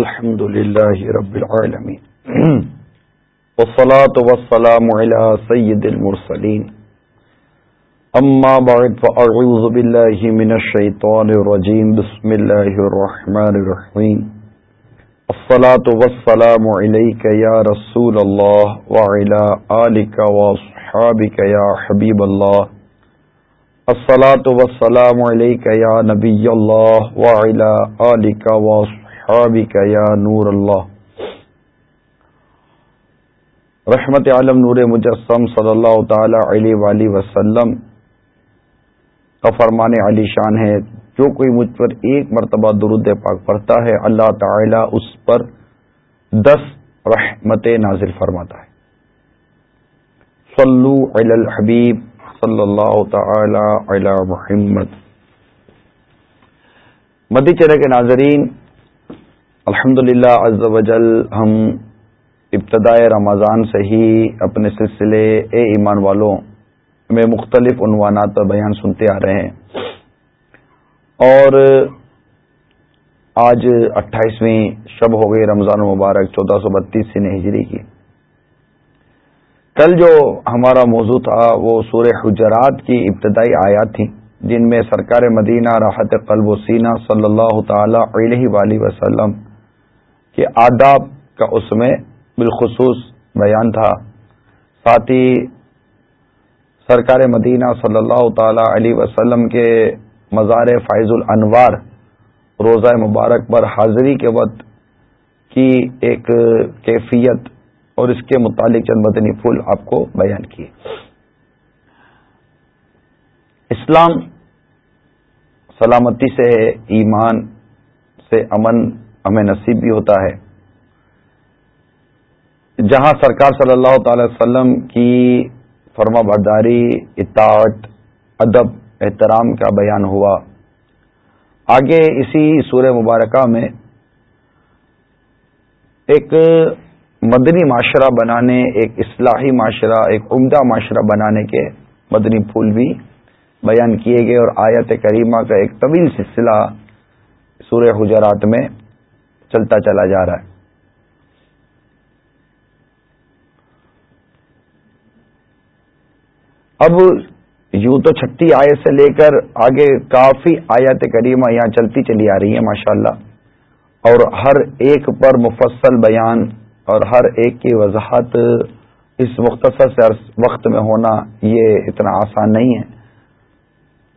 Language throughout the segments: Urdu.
الحمد لله رب العالمين. والصلاة والسلام على سيد المرسلين. أما بعد، فأعوذ بالله من الشيطان الرجيم. بسم الله الرحمن الرحيم. الصلاة والسلام عليك يا رسول الله وعلى آلك وصحابك يا حبيب الله. الصلاة والسلام عليك يا نبي الله وعلى آلك وصحابك یا نور اللہ رحمت عالم نور مجسم صلی اللہ تعالی علیہ وسلم. کا فرمان علی شان ہے، جو کوئی مجھ پر ایک مرتبہ درود پاک پڑھتا ہے، اللہ تعالی اس پر دس رحمت نازل فرماتا ہے۔ صلو علی الحبیب صلی اللہ تعالی علی محمد۔ مدی چرے کے ناظرین الحمد للہ وجل ہم ابتدائے رمضان سے ہی اپنے سلسلے اے ایمان والوں میں مختلف عنوانات پر بیان سنتے آ رہے ہیں۔ اور آج اٹھائیسویں شب ہو گئی رمضان مبارک چودہ سو بتیس سن ہجری کی۔ کل جو ہمارا موضوع تھا وہ سورہ حجرات کی ابتدائی آیات تھیں، جن میں سرکار مدینہ راحت قلب و سینہ صلی اللہ تعالی علیہ وآلہ وسلم کہ آداب کا اس میں بالخصوص بیان تھا۔ ساتھ ہی سرکار مدینہ صلی اللہ تعالی علیہ وسلم کے مزار فائز الانوار روزہ مبارک پر حاضری کے وقت کی ایک کیفیت اور اس کے متعلق چند مدنی پھول آپ کو بیان کیے۔ اسلام سلامتی سے، ایمان سے، امن ہمیں نصیب بھی ہوتا ہے۔ جہاں سرکار صلی اللہ تعالی وسلم کی فرما برداری، اطاعت، ادب، احترام کا بیان ہوا۔ آگے اسی سورہ مبارکہ میں ایک مدنی معاشرہ بنانے، ایک اصلاحی معاشرہ، ایک عمدہ معاشرہ بنانے کے مدنی پھول بھی بیان کیے گئے اور آیت کریمہ کا ایک طویل سلسلہ سورہ حجرات میں چلتا چلا جا رہا ہے۔ اب یوں تو چھٹی آیت سے لے کر آگے کافی آیات کریمہ یہاں چلتی چلی آ رہی ہیں، ماشاءاللہ۔ اور ہر ایک پر مفصل بیان اور ہر ایک کی وضاحت اس مختصر سے وقت میں ہونا یہ اتنا آسان نہیں ہے۔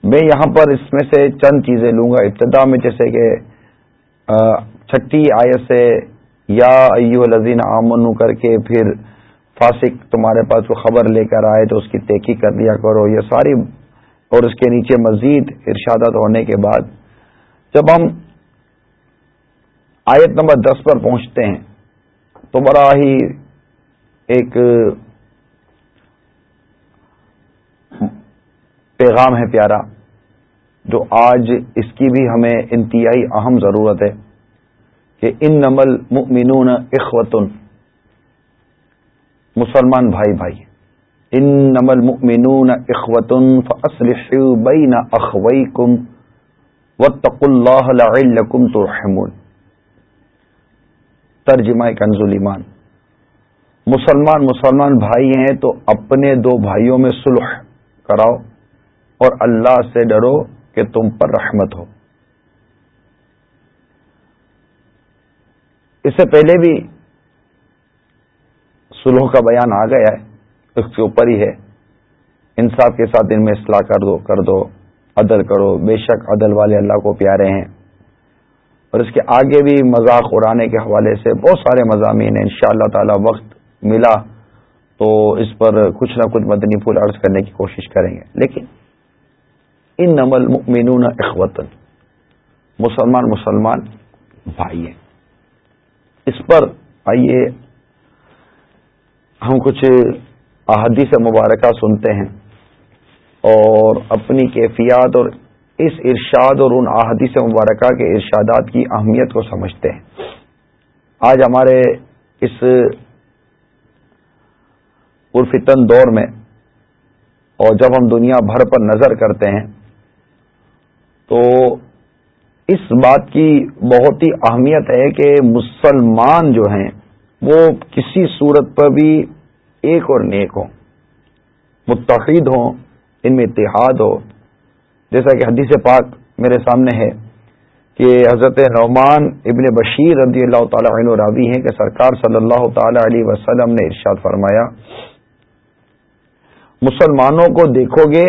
میں یہاں پر اس میں سے چند چیزیں لوں گا۔ ابتدا میں جیسے کہ چھٹی آیت سے، یا ایو الذین آمنو کر کے پھر فاسق تمہارے پاس وہ خبر لے کر آئے تو اس کی تحقی کر لیا کرو۔ یہ ساری اور اس کے نیچے مزید ارشادت ہونے کے بعد جب ہم آیت نمبر دس پر پہنچتے ہیں تو بڑا ہی ایک پیغام ہے پیارا، جو آج اس کی بھی ہمیں انتہائی اہم ضرورت ہے۔ کہ ان نمل مؤمنون اخوتن۔ مسلمان بھائی بھائی ان نمل مؤمنون اخوتن فاصلحوا بین اخویکم واتقوا اللہ لعلکم ترحمون۔ ترجمہ کنز ایمان۔ مسلمان مسلمان بھائی ہیں تو اپنے دو بھائیوں میں صلح کراؤ اور اللہ سے ڈرو کہ تم پر رحمت ہو۔ اس سے پہلے بھی سلوح کا بیان آ گیا ہے، اس کے اوپر ہی ہے۔ انصاف کے ساتھ ان میں اصلاح کر دو کر دو، عدل کرو۔ بے شک عدل والے اللہ کو پیارے ہیں۔ اور اس کے آگے بھی مذاق اڑانے کے حوالے سے بہت سارے مضامین ہیں۔ ان شاء اللہ تعالی وقت ملا تو اس پر کچھ نہ کچھ مدنی پھول عرض کرنے کی کوشش کریں گے۔ لیکن ان نمل مینون اخوتن مسلمان مسلمان بھائی ہیں۔ اس پر آئیے، ہم کچھ احادیث مبارکہ سنتے ہیں اور اپنی کیفیات اور اس ارشاد اور ان احادیث مبارکہ کے ارشادات کی اہمیت کو سمجھتے ہیں۔ آج ہمارے اس پرفتن دور میں اور جب ہم دنیا بھر پر نظر کرتے ہیں تو اس بات کی بہت ہی اہمیت ہے کہ مسلمان جو ہیں، وہ کسی صورت پر بھی ایک اور نیک ہوں۔ متحد ہوں، ان میں اتحاد ہو۔ جیسا کہ حدیث پاک میرے سامنے ہے کہ حضرت نعمان ابن بشیر رضی اللہ تعالی عنہ راوی ہیں کہ سرکار صلی اللہ تعالی علیہ وسلم نے ارشاد فرمایا، مسلمانوں کو دیکھو گے،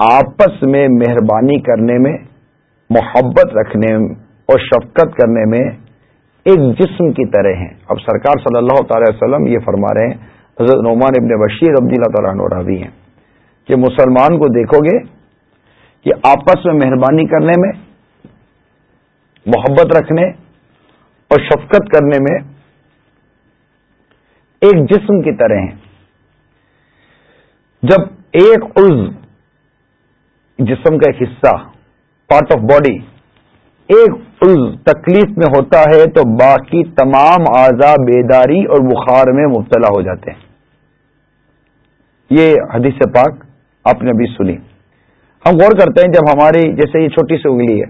آپس میں مہربانی کرنے میں محبت رکھنے اور شفقت کرنے میں ایک جسم کی طرح ہیں۔ اب سرکار صلی اللہ تعالی وسلم یہ فرما رہے ہیں، حضرت نعمان ابن بشیر رضی اللہ تعالیٰ عنہ ہیں کہ مسلمان کو دیکھو گے کہ آپس میں مہربانی کرنے میں، محبت رکھنے اور شفقت کرنے میں ایک جسم کی طرح ہیں۔ جب ایک عز جسم کا ایک حصہ پارٹ آف باڈی ایک عز تکلیف میں ہوتا ہے تو باقی تمام اعضا بیداری اور بخار میں مبتلا ہو جاتے ہیں۔ یہ حدیث پاک آپ نے ابھی سنی۔ ہم غور کرتے ہیں جب ہماری، جیسے یہ چھوٹی سی انگلی ہے۔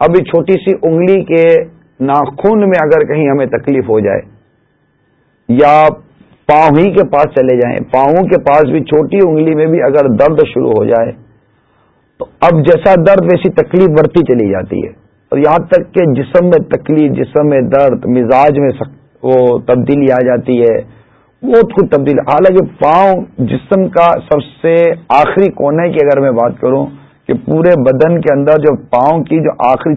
ابھی چھوٹی سی انگلی کے ناخن میں اگر کہیں ہمیں تکلیف ہو جائے، یا پاؤں ہی کے پاس چلے جائیں، پاؤں کے پاس بھی چھوٹی انگلی میں بھی اگر درد شروع ہو جائے تو اب جیسا درد ویسی تکلیف بڑھتی چلی جاتی ہے۔ اور یہاں تک کہ جسم میں تکلیف، جسم میں درد، مزاج میں وہ تبدیلی آ جاتی ہے۔ بہت کچھ تبدیل۔ حالانکہ پاؤں جسم کا سب سے آخری کونے کی اگر میں بات کروں کہ پورے بدن کے اندر جو پاؤں کی جو آخر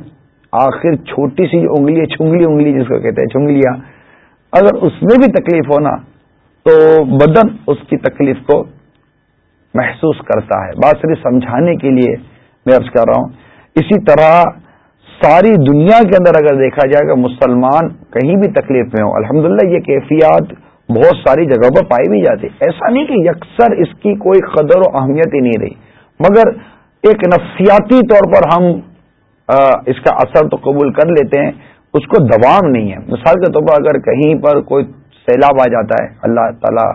آخر چھوٹی سی انگلی ہے، چھنگلی انگلی جس کو کہتے ہیں، چھنگلیاں، اگر اس میں بھی تکلیف ہونا تو بدن اس کی تکلیف کو محسوس کرتا ہے۔ بات صرف سمجھانے کے لیے میں عرض کر رہا ہوں۔ اسی طرح ساری دنیا کے اندر اگر دیکھا جائے کہ مسلمان کہیں بھی تکلیف میں ہو الحمدللہ یہ کیفیات بہت ساری جگہوں پر پائی بھی جاتی۔ ایسا نہیں کہ یکسر اس کی کوئی قدر و اہمیت ہی نہیں رہی۔ مگر ایک نفسیاتی طور پر ہم اس کا اثر تو قبول کر لیتے ہیں، اس کو دوام نہیں ہے۔ مثال کے طور پر اگر کہیں پر کوئی سیلاب آ جاتا ہے، اللہ تعالی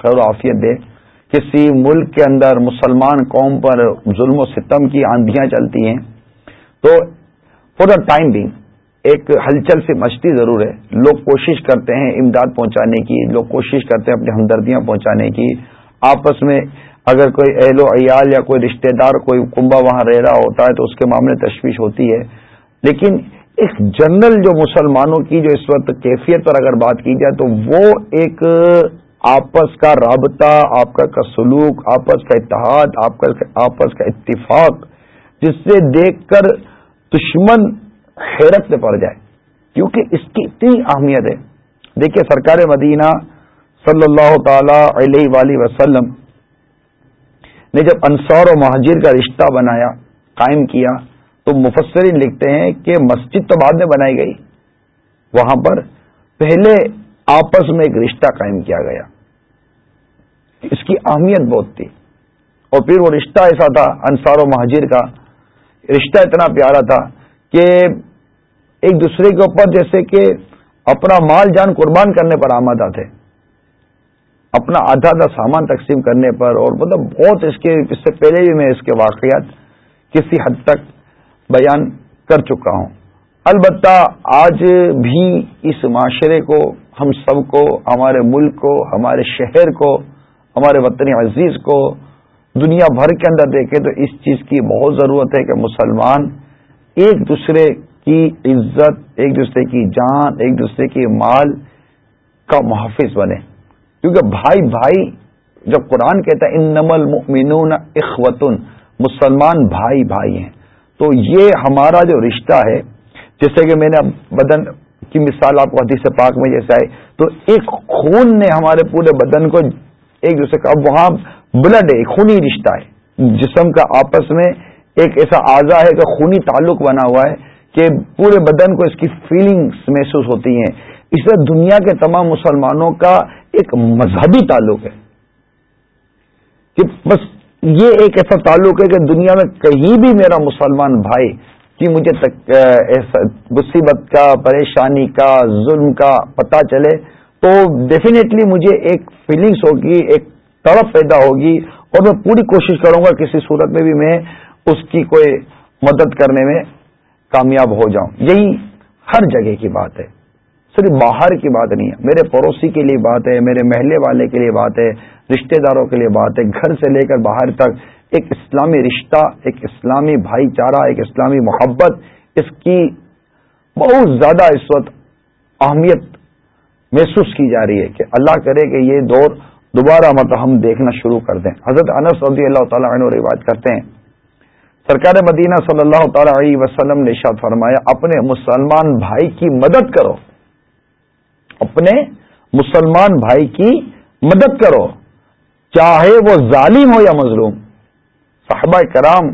خیر و عافیت دے کسی ملک کے اندر مسلمان قوم پر ظلم و ستم کی آندیاں چلتی ہیں، تو فور دا ٹائم بھی ایک ہلچل سے مچتی ضرور ہے۔ لوگ کوشش کرتے ہیں امداد پہنچانے کی، لوگ کوشش کرتے ہیں اپنی ہمدردیاں پہنچانے کی۔ آپس میں اگر کوئی اہل و عیال یا کوئی رشتہ دار، کوئی کنبا وہاں رہ رہا ہوتا ہے تو اس کے معاملے تشویش ہوتی ہے۔ لیکن ایک جنرل جو مسلمانوں کی جو اس وقت کیفیت پر اگر بات کی جائے تو وہ ایک آپس کا رابطہ، آپ کا سلوک، آپس کا اتحاد آپس کا اتفاق، جس سے دیکھ کر دشمن حیرت سے پڑ جائے۔ کیونکہ اس کی اتنی اہمیت ہے۔ دیکھیے سرکار مدینہ صلی اللہ تعالی علیہ وآلہ وسلم نے جب انصار و مہاجر کا رشتہ بنایا، قائم کیا، تو مفسرین لکھتے ہیں کہ مسجد تو بعد میں بنائی گئی۔ وہاں پر پہلے آپس میں ایک رشتہ قائم کیا گیا۔ اس کی اہمیت بہت تھی۔ اور پھر وہ رشتہ ایسا تھا، انصار و مہاجر کا۔ رشتہ اتنا پیارا تھا کہ ایک دوسرے کے اوپر جیسے کہ اپنا مال جان قربان کرنے پر آمدہ تھے۔ اپنا آدھا آدھا سامان تقسیم کرنے پر اور مطلب بہت اس کے، اس سے پہلے بھی میں اس کے واقعات کسی حد تک بیان کر چکا ہوں۔ البتہ آج بھی اس معاشرے کو ہم سب کو، ہمارے ملک کو، ہمارے شہر کو، ہمارے وطن عزیز کو دنیا بھر کے اندر دیکھیں تو اس چیز کی بہت ضرورت ہے کہ مسلمان ایک دوسرے کی عزت، ایک دوسرے کی جان، ایک دوسرے کی مال کا محافظ بنے۔ کیونکہ بھائی بھائی جب قرآن کہتا ہے ان نمل مینون اخوتن مسلمان بھائی بھائی ہیں۔ تو یہ ہمارا جو رشتہ ہے، جیسے کہ میں نے بدن کی مثال آپ کو حدیث پاک میں جیسے آئے تو ایک خون نے ہمارے پورے بدن کو ایک دوسرے کا وہاں بلڈ ہے خونی رشتہ ہے۔ جسم کا آپس میں ایک ایسا اعضا ہے کہ خونی تعلق بنا ہوا ہے کہ پورے بدن کو اس کی فیلنگز محسوس ہوتی ہیں۔ اس طرح دنیا کے تمام مسلمانوں کا ایک مذہبی تعلق ہے۔ کہ بس یہ ایک ایسا تعلق ہے کہ دنیا میں کہیں بھی میرا مسلمان بھائی کہ مجھے مصیبت کا، پریشانی کا، ظلم کا پتہ چلے، تو ڈیفینیٹلی مجھے ایک فیلنگس ہوگی، ایک تڑپ پیدا ہوگی اور میں پوری کوشش کروں گا کسی صورت میں بھی میں اس کی کوئی مدد کرنے میں کامیاب ہو جاؤں۔ یہی ہر جگہ کی بات ہے۔ صرف باہر کی بات نہیں ہے، میرے پڑوسی کے لیے بات ہے، میرے محلے والے کے لیے بات ہے، رشتہ داروں کے لیے بات ہے، گھر سے لے کر باہر تک ایک اسلامی رشتہ، ایک اسلامی بھائی چارہ، ایک اسلامی محبت، اس کی بہت زیادہ اس وقت اہمیت محسوس کی جا رہی ہے کہ اللہ کرے کہ یہ دور دوبارہ مطلب ہم دیکھنا شروع کر دیں۔ حضرت انس رضی اللہ تعالیٰ عنہ روایت کرتے ہیں۔ سرکار مدینہ صلی اللہ تعالی علیہ وسلم نے شاد فرمایا، اپنے مسلمان بھائی کی مدد کرو۔ اپنے مسلمان بھائی کی مدد کرو، چاہے وہ ظالم ہو یا مظلوم۔ صحابہ کرام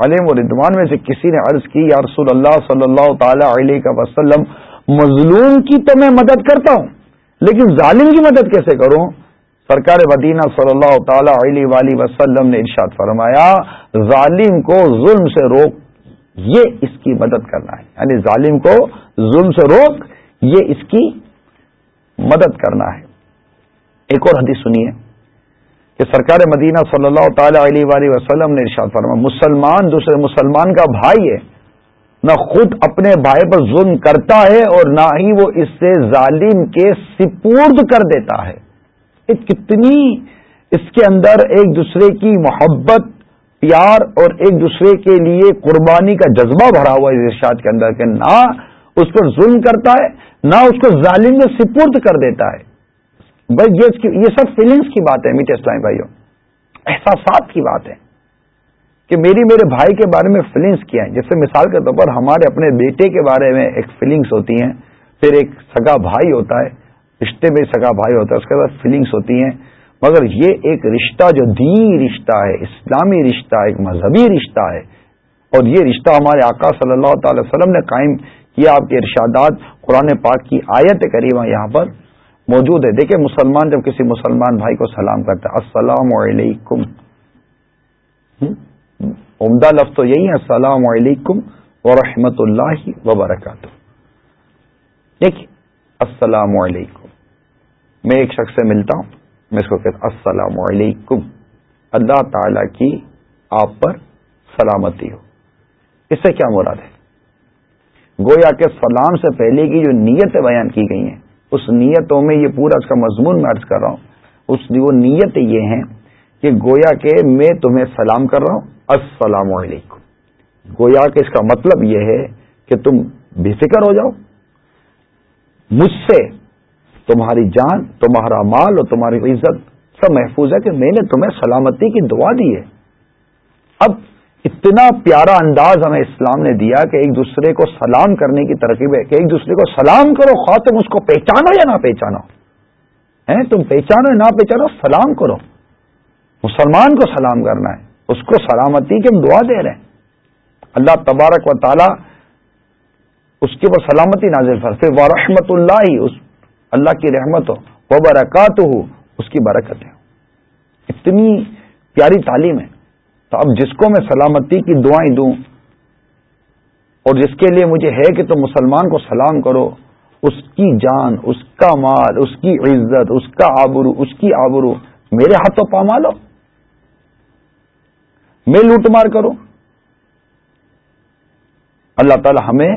علیم و ردوان میں سے کسی نے عرض کی، یا رسول اللہ صلی اللہ تعالی علیہ وسلم، مظلوم کی تو میں مدد کرتا ہوں، لیکن ظالم کی مدد کیسے کروں؟ سرکار مدینہ صلی اللہ تعالی علیہ وسلم نے ارشاد فرمایا، ظالم کو ظلم سے روک، یہ اس کی مدد کرنا ہے۔ یعنی ظالم کو ظلم سے روک، یہ اس کی مدد کرنا ہے۔ ایک اور حدیث سنیے۔ کہ سرکار مدینہ صلی اللہ تعالی علیہ وآلہ وسلم نے ارشاد فرما مسلمان دوسرے مسلمان کا بھائی ہے، نہ خود اپنے بھائی پر ظلم کرتا ہے اور نہ ہی وہ اس سے ظالم کے سپورد کر دیتا ہے۔ کتنی اس کے اندر ایک دوسرے کی محبت، پیار اور ایک دوسرے کے لیے قربانی کا جذبہ بھرا ہوا ہے ارشاد کے اندر کہ نہ اس پر ظلم کرتا ہے، نہ اس کو ظالم میں سپرد کر دیتا ہے۔ بھائی یہ سب فیلنگس کی بات ہے میٹھے اسلام بھائیوں احساسات کی بات ہے کہ میری میرے بھائی کے بارے میں فیلنگس کیا ہیں۔ جیسے مثال کے طور پر ہمارے اپنے بیٹے کے بارے میں ایک فیلنگس ہوتی ہیں، پھر ایک سگا بھائی ہوتا ہے، رشتے میں سگا بھائی ہوتا ہے، اس کے بعد فیلنگس ہوتی ہیں۔ مگر یہ ایک رشتہ جو دینی رشتہ ہے، اسلامی رشتہ ایک مذہبی رشتہ ہے۔ اور یہ رشتہ ہمارے آقا صلی اللہ تعالی وسلم نے قائم کیا، آپ کے ارشادات قرآن پاک کی آیت کریمہ یہاں پر موجود ہے۔ دیکھیں مسلمان جب کسی مسلمان بھائی کو سلام کرتا ہے، السلام علیکم۔ عمدہ لفظ تو یہی ہے، السلام علیکم ورحمۃ اللہ وبرکاتہ۔ دیکھیے السلام علیکم۔ میں ایک شخص سے ملتا ہوں، میں اس کو کہتا السلام علیکم۔ اللہ تعالی کی آپ پر سلامتی ہو۔ اس سے کیا مراد ہے؟ گویا کے سلام سے پہلے کی جو نیتیں بیان کی گئی ہیں اس نیتوں میں یہ پورا اس کا مضمون میں عرض کر رہا ہوں۔ اس وہ نیت یہ ہیں کہ گویا کہ میں تمہیں سلام کر رہا ہوں، السلام علیکم۔ گویا کہ اس کا مطلب یہ ہے کہ تم بے فکر ہو جاؤ۔ مجھ سے تمہاری جان، تمہارا مال اور تمہاری عزت سب محفوظ ہے کہ میں نے تمہیں سلامتی کی دعا دی ہے۔ اب اتنا پیارا انداز ہمیں اسلام نے دیا کہ ایک دوسرے کو سلام کرنے کی ترکیب ہے، کہ ایک دوسرے کو سلام کرو خواہ تم اس کو پہچانو یا نہ پہچانو تم پہچانو یا نہ پہچانو، سلام کرو۔ مسلمان کو سلام کرنا ہے، اس کو سلامتی کی ہم دعا دے رہے ہیں۔ اللہ تبارک و تعالی اس کے اوپر سلامتی نازل فر پھر وہ رحمت اللہ ہی اس اللہ کی رحمت ہو وہ برکات ہو اس کی برکت ہے۔ اتنی پیاری تعلیم ہے۔ تو اب جس کو میں سلامتی کی دعائیں دوں اور جس کے لیے مجھے ہے کہ تم مسلمان کو سلام کرو، اس کی جان، اس کا مال، اس کی عزت، اس کا آبرو، اس کی آبرو میرے ہاتھوں پاما لو میں لوٹ مار کروں۔ اللہ تعالی ہمیں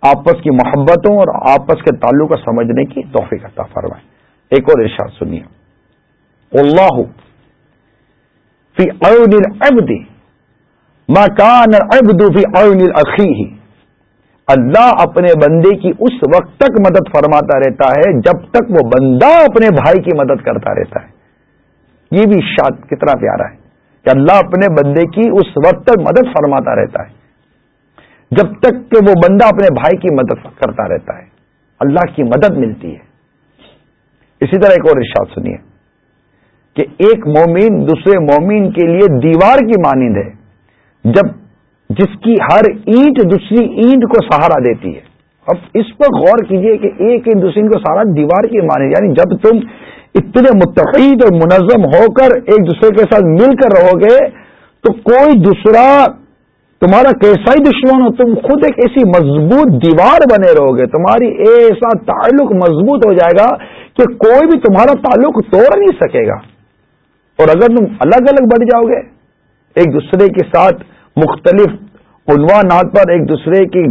آپس کی محبتوں اور آپس کے تعلق کو سمجھنے کی توفیق عطا فرمائے۔ ایک اور ارشاد سنیے۔ اللہ فی اون العبد ما کان العبد فی اون الاخیہ۔ اللہ اپنے بندے کی اس وقت تک مدد فرماتا رہتا ہے جب تک وہ بندہ اپنے بھائی کی مدد کرتا رہتا ہے۔ یہ بھی شاد کتنا پیارا ہے کہ اللہ اپنے بندے کی اس وقت تک مدد فرماتا رہتا ہے۔ جب تک کہ وہ بندہ اپنے بھائی کی مدد کرتا رہتا ہے۔ اللہ کی مدد ملتی ہے۔ اسی طرح ایک اور ارشاد سنیے۔ کہ ایک مومن دوسرے مومن کے لیے دیوار کی مانند ہے، جب جس کی ہر اینٹ دوسری اینٹ کو سہارا دیتی ہے۔ اب اس پر غور کیجیے کہ ایک اینٹ دوسری کو سہارا دیوار کی مانند یعنی جب تم اتنے متحد اور منظم ہو کر ایک دوسرے کے ساتھ مل کر رہو گے، تو کوئی دوسرا تمہارا کیسا ہی دشمن ہو، تم خود ایک ایسی مضبوط دیوار بنے رہو گے۔ تمہاری ایسا تعلق مضبوط ہو جائے گا کہ کوئی بھی تمہارا تعلق توڑ نہیں سکے گا۔ اور اگر تم الگ الگ بڑھ جاؤ گے، ایک دوسرے کے ساتھ مختلف عنوانات پر ایک دوسرے کی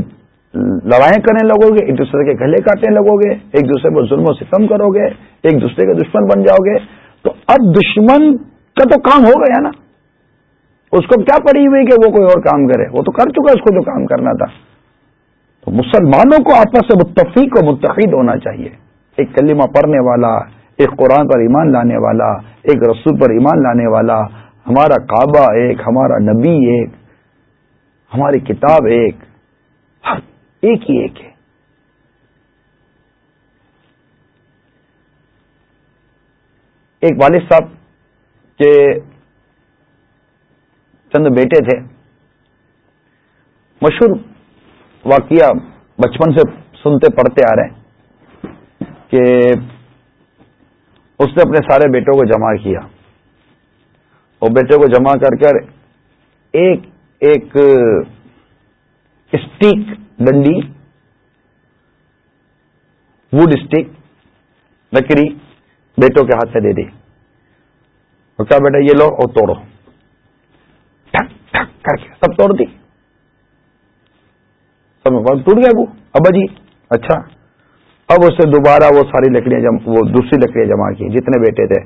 لڑائیں کرنے لگو گے، ایک دوسرے کے گلے کاٹنے لگو گے، ایک دوسرے کو ظلم و ستم کرو گے، ایک دوسرے کے دشمن بن جاؤ گے۔ تو اب دشمن کا تو کام ہو گیا نا۔ اس کو کیا پڑی ہوئی کہ وہ کوئی اور کام کرے؟ وہ تو کر چکا، اس کو جو کام کرنا تھا۔ تو مسلمانوں کو آپس سے متفق و متحد ہونا چاہیے۔ ایک کلمہ پڑھنے والا ایک قرآن پر ایمان لانے والا، ایک رسول پر ایمان لانے والا، ہمارا کعبہ ایک، ہمارا نبی ایک، ہماری کتاب ایک، ہر ایک ہی ایک ہے۔ ایک والد صاحب کے چند بیٹے تھے۔ مشہور واقعہ بچپن سے سنتے پڑھتے آ رہے ہیں کہ اس نے اپنے سارے بیٹوں کو جمع کیا۔ اور بیٹے کو جمع کر کر ایک ایک اسٹیک ڈنڈی، ووڈ اسٹک لکڑی بیٹوں کے ہاتھ سے دے دی۔ اور کیا بیٹا، یہ لو اور توڑو۔ ٹھک ٹھک کر کے سب توڑ دی۔ سب ٹوٹ گیا وہ۔ ابا جی اچھا۔ اب اسے دوبارہ وہ ساری لکڑیاں وہ دوسری لکڑیاں جمع کی۔ جتنے بیٹے تھے،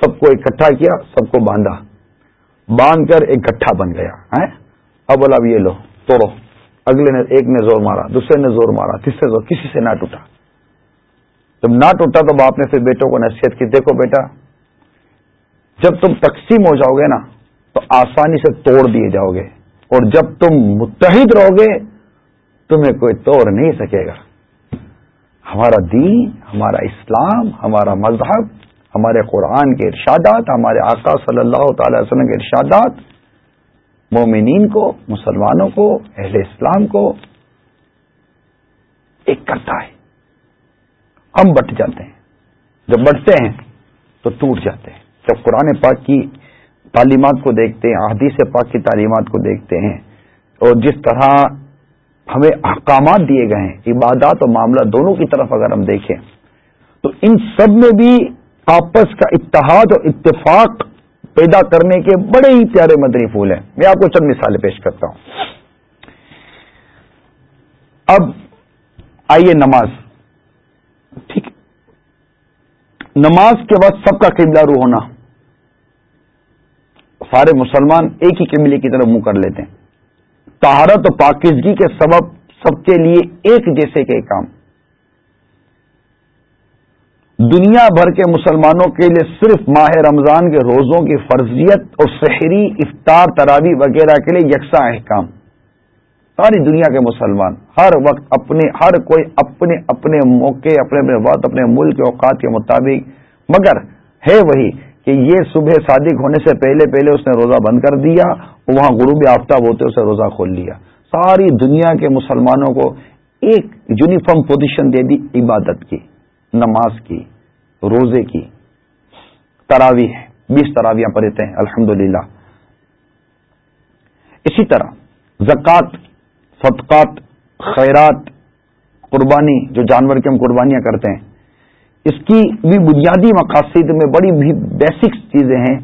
سب کو اکٹھا کیا، سب کو باندھا۔ باندھ کر ایک گٹھا بن گیا اب بولا اب یہ لو، توڑو۔ اگلے نے، ایک نے زور مارا، دوسرے نے زور مارا، تیسرے زور، کسی سے نہ ٹوٹا۔ جب نہ ٹوٹا تو باپ نے پھر بیٹوں کو نصیحت کی، دیکھو بیٹا، جب تم تقسیم ہو جاؤ گے نا، تو آسانی سے توڑ دیے جاؤ گے۔ اور جب تم متحد رہو گے، تمہیں کوئی توڑ نہیں سکے گا۔ ہمارا دین، ہمارا اسلام، ہمارا مذہب، ہمارے قرآن کے ارشادات، ہمارے آقا صلی اللہ تعالی وسلم کے ارشادات مومنین کو، مسلمانوں کو، اہل اسلام کو ایک کرتا ہے۔ ہم بٹ جاتے ہیں۔ جب بٹتے ہیں تو ٹوٹ جاتے ہیں۔ جب قرآن پاک کی تعلیمات کو دیکھتے ہیں، احادیث پاک کی تعلیمات کو دیکھتے ہیں اور جس طرح ہمیں احکامات دیے گئے ہیں، عبادات اور معاملہ دونوں کی طرف اگر ہم دیکھیں، تو ان سب میں بھی آپس کا اتحاد اور اتفاق پیدا کرنے کے بڑے ہی پیارے مدنی پھول ہیں۔ میں آپ کو چند مثالیں پیش کرتا ہوں۔ اب آئیے نماز۔ ٹھیک۔ نماز کے بعد سب کا قبلہ رو ہونا۔ سارے مسلمان ایک ہی قبلے کی طرف منہ کر لیتے ہیں۔ تہارت و پاکیزگی کے سبب سب کے لیے ایک جیسے کے کام۔ دنیا بھر کے مسلمانوں کے لیے صرف ماہ رمضان کے روزوں کی فرضیت اور شہری افطار تراوی وغیرہ کے لیے یکساں احکام۔ ساری دنیا کے مسلمان ہر وقت اپنے، ہر کوئی اپنے اپنے موقع، اپنے اپنے وقت، اپنے ملک کے اوقات کے مطابق۔ مگر ہے وہی کہ یہ صبح صادق ہونے سے پہلے پہلے اس نے روزہ بند کر دیا وہاں غروب آفتاب ہوتے اسے روزہ کھول لیا۔ ساری دنیا کے مسلمانوں کو ایک یونیفارم پوزیشن دے دی، عبادت کی، نماز کی، روزے کی۔ تراوی ہے، بیس تراویاں پڑھتے ہیں الحمد اسی طرح زکوٰۃ، صدقات، خیرات، قربانی، جو جانور کی ہم قربانیاں کرتے ہیں، اس کی بھی بنیادی مقاصد میں بڑی بھی بیسک چیزیں ہیں۔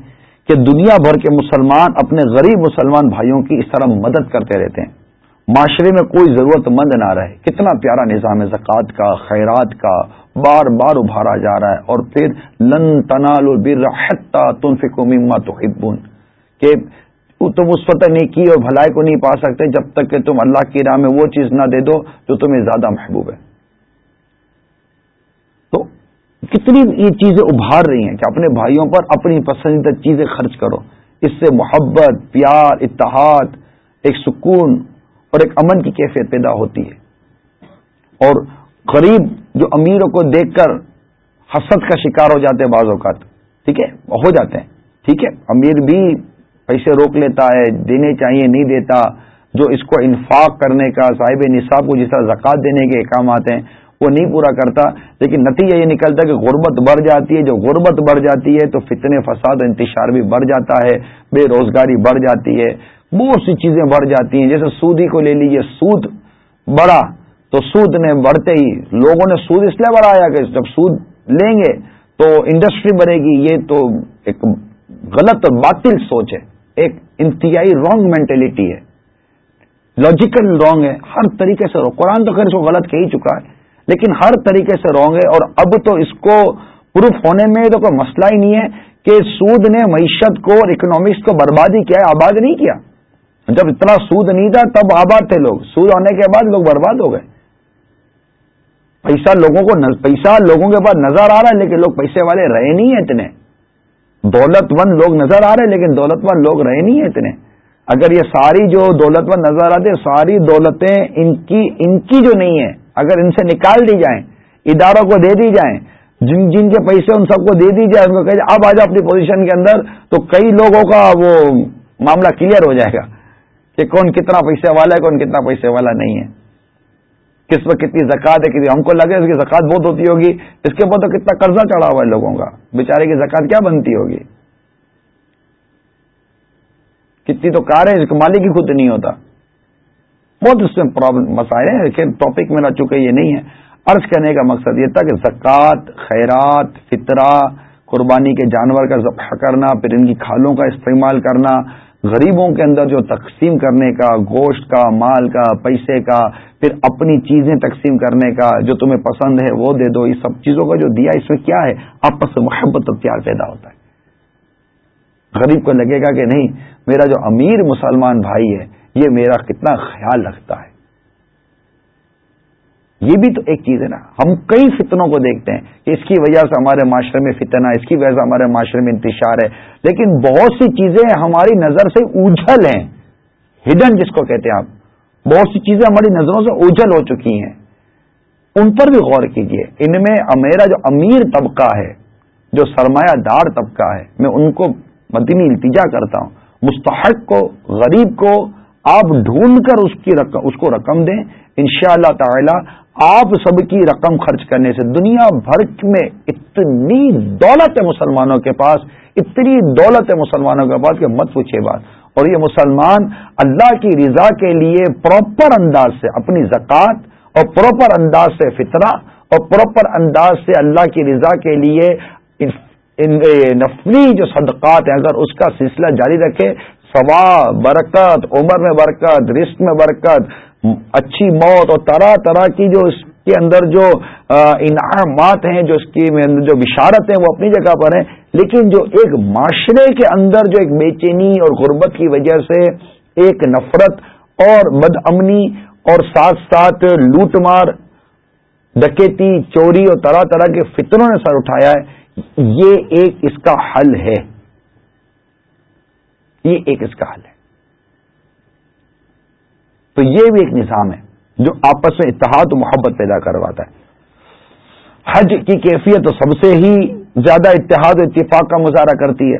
کہ دنیا بھر کے مسلمان اپنے غریب مسلمان بھائیوں کی اس طرح مدد کرتے رہتے ہیں۔ معاشرے میں کوئی ضرورت مند نہ رہے۔ کتنا پیارا نظام ہے زکوٰۃ کا، خیرات کا بار بار ابھارا جا رہا ہے اور پھر لن تنال مما کہ تم اس وقت نیکی اور بھلائی کو نہیں پا سکتے جب تک کہ تم اللہ کی راہ میں وہ چیز نہ دے دو جو تمہیں زیادہ محبوب ہے۔ تو کتنی یہ چیزیں ابھار رہی ہیں کہ اپنے بھائیوں پر اپنی پسندیدہ چیزیں خرچ کرو۔ اس سے محبت، پیار، اتحاد، ایک سکون اور ایک امن کی کیفیت پیدا ہوتی ہے۔ اور غریب جو امیروں کو دیکھ کر حسد کا شکار ہو جاتے ہیں بعض اوقات، ٹھیک ہے؟ ہو جاتے ہیں، ٹھیک ہے؟ امیر بھی پیسے روک لیتا ہے، دینے چاہیے، نہیں دیتا، جو اس کو انفاق کرنے کا، صاحب نصاب کو جس طرح زکوٰۃ دینے کے احکامات ہیں وہ نہیں پورا کرتا۔ لیکن نتیجہ یہ نکلتا ہے کہ غربت بڑھ جاتی ہے۔ جو غربت بڑھ جاتی ہے تو فتنے، فساد، انتشار بھی بڑھ جاتا ہے۔ بے روزگاری بڑھ جاتی ہے۔ بہت سی چیزیں بڑھ جاتی ہیں۔ جیسے سودی کو لے لیجیے سود بڑھا تو سود نے بڑھتے ہی لوگوں نے سود اس لیے بڑھایا کہ جب سود لیں گے تو انڈسٹری بڑھے گی۔ یہ تو ایک غلط اور باطل سوچ ہے۔ ایک انتہائی رانگ مینٹلٹی ہے۔ لاجیکل رانگ ہے۔ ہر طریقے سے۔ قرآن تو خیر اس کو غلط کہہ ہی چکا ہے۔ لیکن ہر طریقے سے رانگ ہے اور اب تو اس کو پروف ہونے میں تو کوئی مسئلہ ہی نہیں ہے کہ سود نے معیشت کو اور اکنامکس کو بربادی کیا ہے، آباد نہیں کیا۔ جب اتنا سود نہیں تھا، تب آباد تھے لوگ۔ سود ہونے کے بعد لوگ برباد ہو گئے۔ پیسہ لوگوں کو پیسہ لوگوں کے پاس نظر آ رہا ہے، لیکن لوگ پیسے والے رہے نہیں ہیں اتنے۔ دولت مند لوگ نظر آ رہے ہیں، لیکن دولت مند لوگ رہے نہیں ہیں اتنے۔ اگر یہ ساری جو دولت مند نظر آتے، ساری دولتیں ان کی ان کی جو نہیں ہے اگر ان سے نکال دی جائیں، اداروں کو دے دی جائیں، جن جن کے پیسے ان سب کو دے دی جائے ان کو کہ اب آ جاؤ اپنی پوزیشن کے اندر، تو کئی لوگوں کا وہ معاملہ کلیئر ہو جائے گا کہ کون کتنا پیسے والا ہے، کون کتنا پیسے والا نہیں ہے۔ کس وقت کتنی زکات ہے کسی ہم کو لگے اس کی زکات بہت ہوتی ہوگی، اس کے بعد تو کتنا قرضہ چڑھا ہوا ہے لوگوں کا۔ بیچارے کی زکات کیا بنتی ہوگی؟ کتنی تو کار ہے اس کو مالک ہی خود نہیں ہوتا۔ بہت اس میں پرابلم مسائل ہیں، لیکن ٹاپک میرا چکے یہ نہیں ہے، عرض کرنے کا مقصد یہ تھا کہ زکوٰۃ، خیرات، فطرہ، قربانی کے جانور کا ذبح کرنا، پھر ان کی کھالوں کا استعمال کرنا، غریبوں کے اندر جو تقسیم کرنے کا، گوشت کا، مال کا، پیسے کا، پھر اپنی چیزیں تقسیم کرنے کا جو تمہیں پسند ہے، وہ دے دو۔ اس سب چیزوں کا جو دیا، اس میں کیا ہے؟ آپس میں محبت اور پیار پیدا ہوتا ہے۔ غریب کو لگے گا کہ نہیں، میرا جو امیر مسلمان بھائی ہے یہ میرا کتنا خیال رکھتا ہے۔ یہ بھی تو ایک چیز ہے نا۔ ہم کئی فتنوں کو دیکھتے ہیں کہ اس کی وجہ سے ہمارے معاشرے میں فتنا ہے، اس کی وجہ سے ہمارے معاشرے میں انتشار ہے۔ لیکن بہت سی چیزیں ہماری نظر سے اوجھل ہیں۔ ہڈن جس کو کہتے ہیں آپ۔ بہت سی چیزیں ہماری نظروں سے اوجھل ہو چکی ہیں۔ ان پر بھی غور کیجیے ان میں میرا جو امیر طبقہ ہے، جو سرمایہ دار طبقہ ہے، میں ان کو مدنی التجا کرتا ہوں۔ مستحق کو، غریب کو آپ ڈھونڈ کر اس کی رقم اس کو رقم دیں۔ ان شاء اللہ تعالی آپ سب کی رقم خرچ کرنے سے دنیا بھر میں اتنی دولت ہے مسلمانوں کے پاس، اتنی دولت ہے مسلمانوں کے پاس کہ مت پوچھے بات۔ اور یہ مسلمان اللہ کی رضا کے لیے پراپر انداز سے اپنی زکوٰۃ اور پراپر انداز سے فطرہ اور پراپر انداز سے اللہ کی رضا کے لیے نفلی جو صدقات ہیں، اگر اس کا سلسلہ جاری رکھے ثواب، برکت، عمر میں برکت رسک میں برکت، اچھی موت، اور طرح طرح کی جو اس کے اندر جو انعامات ہیں، جو اس کی جو بشارت ہیں، وہ اپنی جگہ پر ہیں۔ لیکن جو ایک معاشرے کے اندر جو ایک بے چینی اور غربت کی وجہ سے ایک نفرت اور بد امنی اور ساتھ ساتھ لوٹ مار، ڈکیتی، چوری اور طرح طرح کے فطروں نے سر اٹھایا ہے، یہ ایک اس کا حل ہے۔ یہ ایک اس کا حل ہے۔ تو یہ بھی ایک نظام ہے جو آپس میں اتحاد و محبت پیدا کرواتا ہے۔ حج کی کیفیت تو سب سے ہی زیادہ اتحاد و اتفاق کا مظاہرہ کرتی ہے۔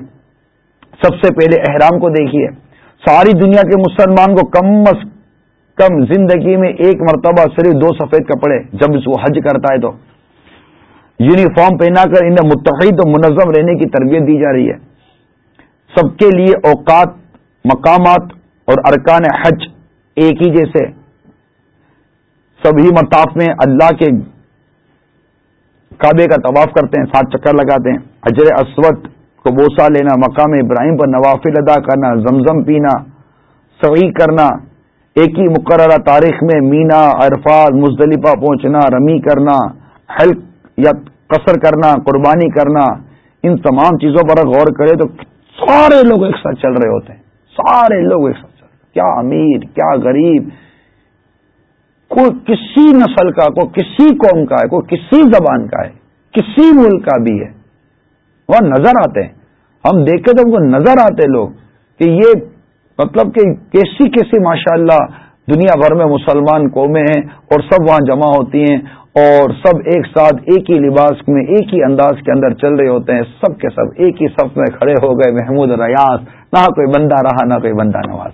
سب سے پہلے احرام کو دیکھیے۔ ساری دنیا کے مسلمان کو کم از کم زندگی میں ایک مرتبہ صرف دو سفید کپڑے جب وہ حج کرتا ہے تو۔ یونیفارم پہنا کر انہیں متحد و منظم رہنے کی تربیت دی جا رہی ہے۔ سب کے لیے اوقات، مقامات اور ارکان حج ایک ہی جیسے۔ سبھی مطاف میں اللہ کے کعبے کا طواف کرتے ہیں سات چکر لگاتے ہیں۔ اجر اسود کو بوسا لینا، مقام ابراہیم پر نوافل ادا کرنا، زمزم پینا، سعی کرنا۔ ایک ہی مقررہ تاریخ میں مینا، عرفات، مزدلفہ پہنچنا، رمی کرنا، حلق یا قصر کرنا، قربانی کرنا۔ ان تمام چیزوں پر غور کرے تو سارے لوگ ایک ساتھ چل رہے ہوتے ہیں۔ سارے لوگ ایک ساتھ چل رہے کیا امیر، کیا غریب۔ کوئی کسی نسل کا، کوئی کسی قوم کا ہے، کوئی کسی زبان کا ہے، کسی ملک کا بھی ہے۔ وہ نظر آتے ہیں۔ ہم دیکھے تو کو نظر آتے لوگ کہ یہ مطلب کہ کیسی کیسی ماشاء اللہ دنیا بھر میں مسلمان قومیں ہیں اور سب وہاں جمع ہوتی ہیں اور سب ایک ساتھ ایک ہی لباس میں ایک ہی انداز کے اندر چل رہے ہوتے ہیں، سب کے سب ایک ہی صف میں کھڑے ہو گئے، محمود ریاض، نہ کوئی بندہ رہا، نہ کوئی بندہ نواز۔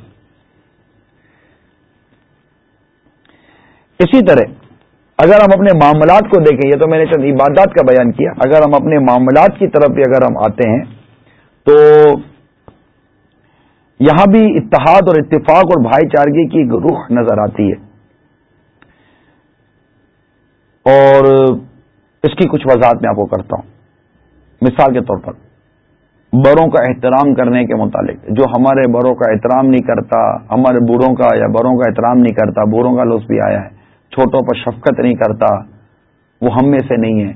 اسی طرح، اگر ہم اپنے معاملات کو دیکھیں، یہ تو میں نے چند عبادات کا بیان کیا، اگر ہم اپنے معاملات کی طرف بھی اگر ہم آتے ہیں، تو یہاں بھی اتحاد اور اتفاق اور بھائی چارگی کی ایک روح نظر آتی ہے۔ اور اس کی کچھ وضاحت میں آپ کو کرتا ہوں۔ مثال کے طور پر بڑوں کا احترام کرنے کے متعلق، جو ہمارے بڑوں کا احترام نہیں کرتا، ہمارے بوڑھوں کا یا بڑوں کا احترام نہیں کرتا، بوڑھوں کا لطف بھی آیا ہے، چھوٹوں پر شفقت نہیں کرتا، وہ ہم میں سے نہیں ہے۔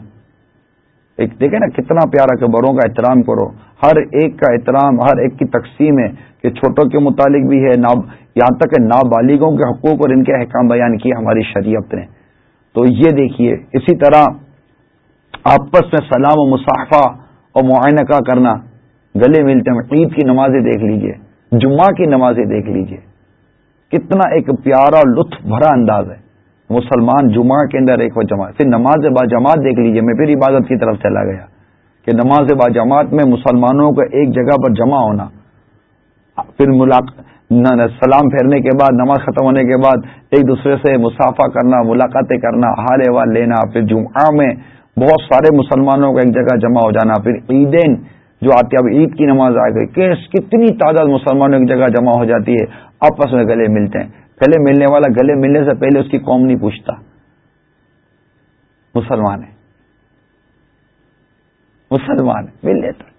ایک دیکھیں نا، کتنا پیارا کہ بڑوں کا احترام کرو۔ ہر ایک کا احترام، ہر ایک کی تقسیم ہے کہ چھوٹوں کے متعلق بھی ہے یہاں تک کہ نابالغوں کے حقوق اور ان کے احکام بیان کیے ہماری شریعت نے۔ تو یہ دیکھیے، اسی طرح آپس میں سلام و مسافہ اور معائنہ کا کرنا، گلے ملتے ہیں۔ عید کی نمازیں دیکھ لیجیے، جمعہ کی نمازیں دیکھ لیجیے۔ کتنا ایک پیارا لطف بھرا انداز ہے۔ مسلمان جمعہ کے اندر ایک جماعت، پھر نماز با جماعت دیکھ لیجیے۔ میں پھر عبادت کی طرف چلا گیا کہ نماز با جماعت میں مسلمانوں کو ایک جگہ پر جمع ہونا۔ پھر ملاقات سلام پھیرنے کے بعد، نماز ختم ہونے کے بعد ایک دوسرے سے مسافہ کرنا، ملاقاتیں کرنا حال احوال لینا، پھر جمعہ میں بہت سارے مسلمانوں کو ایک جگہ جمع ہو جانا، پھر عیدین جو آتی ہے، اب عید کی نماز آ گئی کتنی تعداد مسلمانوں کی جگہ جمع ہو جاتی ہے، آپس میں گلے ملتے ہیں۔ پہلے ملنے والا، گلے ملنے سے پہلے اس کی قوم نہیں پوچھتا۔ مسلمان ہے۔ مسلمان مل لیتا ہے۔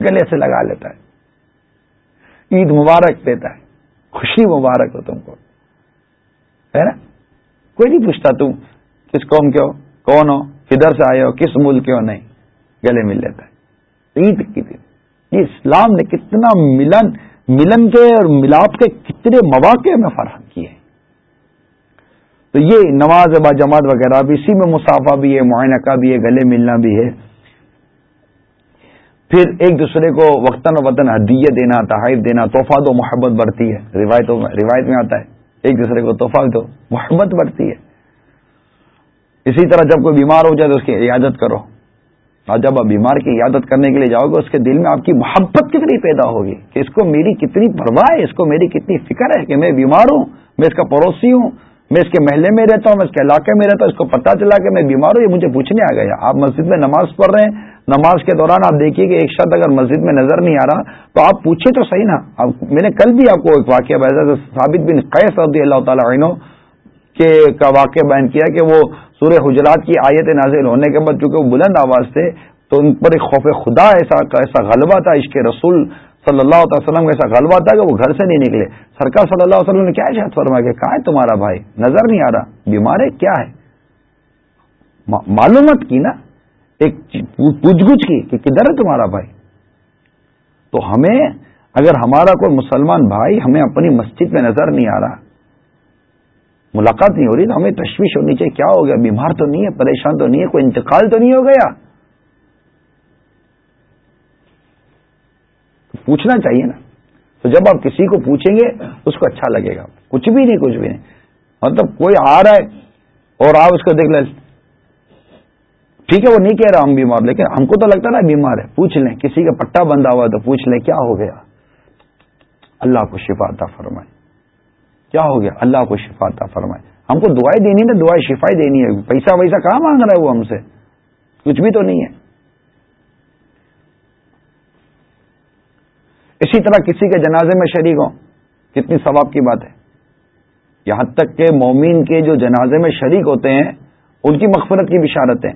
گلے سے لگا لیتا ہے۔ عید مبارک دیتا ہے۔ خوشی مبارک ہو تم کو۔ ہے نا؟ کوئی نہیں پوچھتا تم کس قوم کے ہو، کون ہو، کدھر سے آئے ہو، کس ملک کے ہو؟ نہیں، گلے مل لیتا ہے۔ عید کی دن۔ یہ اسلام نے کتنا ملن ملن کے اور ملاپ کے کتنے مواقع میں فراہم کیے تو یہ نماز با جماعت وغیرہ بھی، اسی میں مسافہ بھی ہے، معائنہ کا بھی ہے، گلے ملنا بھی ہے۔ پھر ایک دوسرے کو وقتاً وطن حدیت دینا، تحائف دینا، تحفہ دو، محبت بڑھتی ہے۔ روایتوں میں روایت میں آتا ہے، ایک دوسرے کو تحفہ دو، محبت بڑھتی ہے۔ اسی طرح جب کوئی بیمار ہو جائے تو اس کی عیادت کرو۔ اور جب آپ بیمار کی عیادت کرنے کے لیے جاؤ گے، اس کے دل میں آپ کی محبت کتنی پیدا ہوگی کہ اس کو میری کتنی پرواہ ہے، اس کو میری کتنی فکر ہے کہ میں بیمار ہوں، میں اس کا پڑوسی ہوں۔ میں اس کے محلے میں رہتا ہوں، میں اس کے علاقے میں رہتا ہوں، اس کو پتا چلا کہ میں بیمار ہوں، یہ مجھے پوچھنے آ گیا۔ آپ مسجد میں نماز پڑھ رہے ہیں، نماز کے دوران آپ دیکھیے کہ ایک شخص اگر مسجد میں نظر نہیں آ رہا، تو آپ پوچھے تو صحیح نا۔ میں نے کل بھی آپ کو ایک واقعہ ثابت بن قیس رضی اللہ تعالیٰ عنہ کے کا واقعہ بیان کیا کہ وہ سورہ حجرات کی آیت نازل ہونے کے بعد چونکہ وہ بلند آواز تھے، تو ان پر ایک خوف خدا ایسا ایسا غلبہ تھا، عشق رسول صلی اللہ علیہ وسلم کا ایسا غلبہ تھا کہ وہ گھر سے نہیں نکلے۔ سرکار صلی اللہ علیہ وسلم نے کیا شاید فرمایا کہ کہاں ہے تمہارا بھائی؟ نظر نہیں آ رہا۔ بیمار ہے؟ کیا ہے؟ معلومات کی نا؟ ایک پوچھ گچھ کی کہ کدھر ہے تمہارا بھائی؟ تو ہمیں اگر ہمارا کوئی مسلمان بھائی ہمیں اپنی مسجد میں نظر نہیں آ رہا، ملاقات نہیں ہو رہی، تو ہمیں تشویش ہونی چاہیے۔ کیا ہو گیا؟ بیمار تو نہیں ہے، پریشان تو نہیں ہے، کوئی انتقال تو نہیں ہو گیا؟ پوچھنا چاہیے نا۔ تو جب آپ کسی کو پوچھیں گے، اس کو اچھا لگے گا۔ کچھ بھی نہیں، کچھ بھی نہیں۔ مطلب کوئی آ رہا ہے اور آپ اس کو دیکھ لیں۔ ٹھیک ہے، وہ نہیں کہہ رہا ہم بیمار، لیکن ہم کو تو لگتا نا بیمار ہے۔ پوچھ لیں، کسی کا پٹا بندھا ہوا ہے تو پوچھ لیں، کیا ہو گیا؟ اللہ کو شفا عطا فرمائے۔ کیا ہو گیا؟ اللہ کو شفا عطا فرمائے۔ ہم کو دعائیں دینی نا، دعائیں شفائی دینی ہے۔ پیسہ ویسا کہاں مانگ رہا ہے وہ ہم سے؟ کچھ بھی تو نہیں ہے۔ اسی طرح کسی کے جنازے میں شریک ہوں، کتنی ثواب کی بات ہے۔ یہاں تک کہ مومین کے جو جنازے میں شریک ہوتے ہیں، ان کی مغفرت کی بشارت ہے۔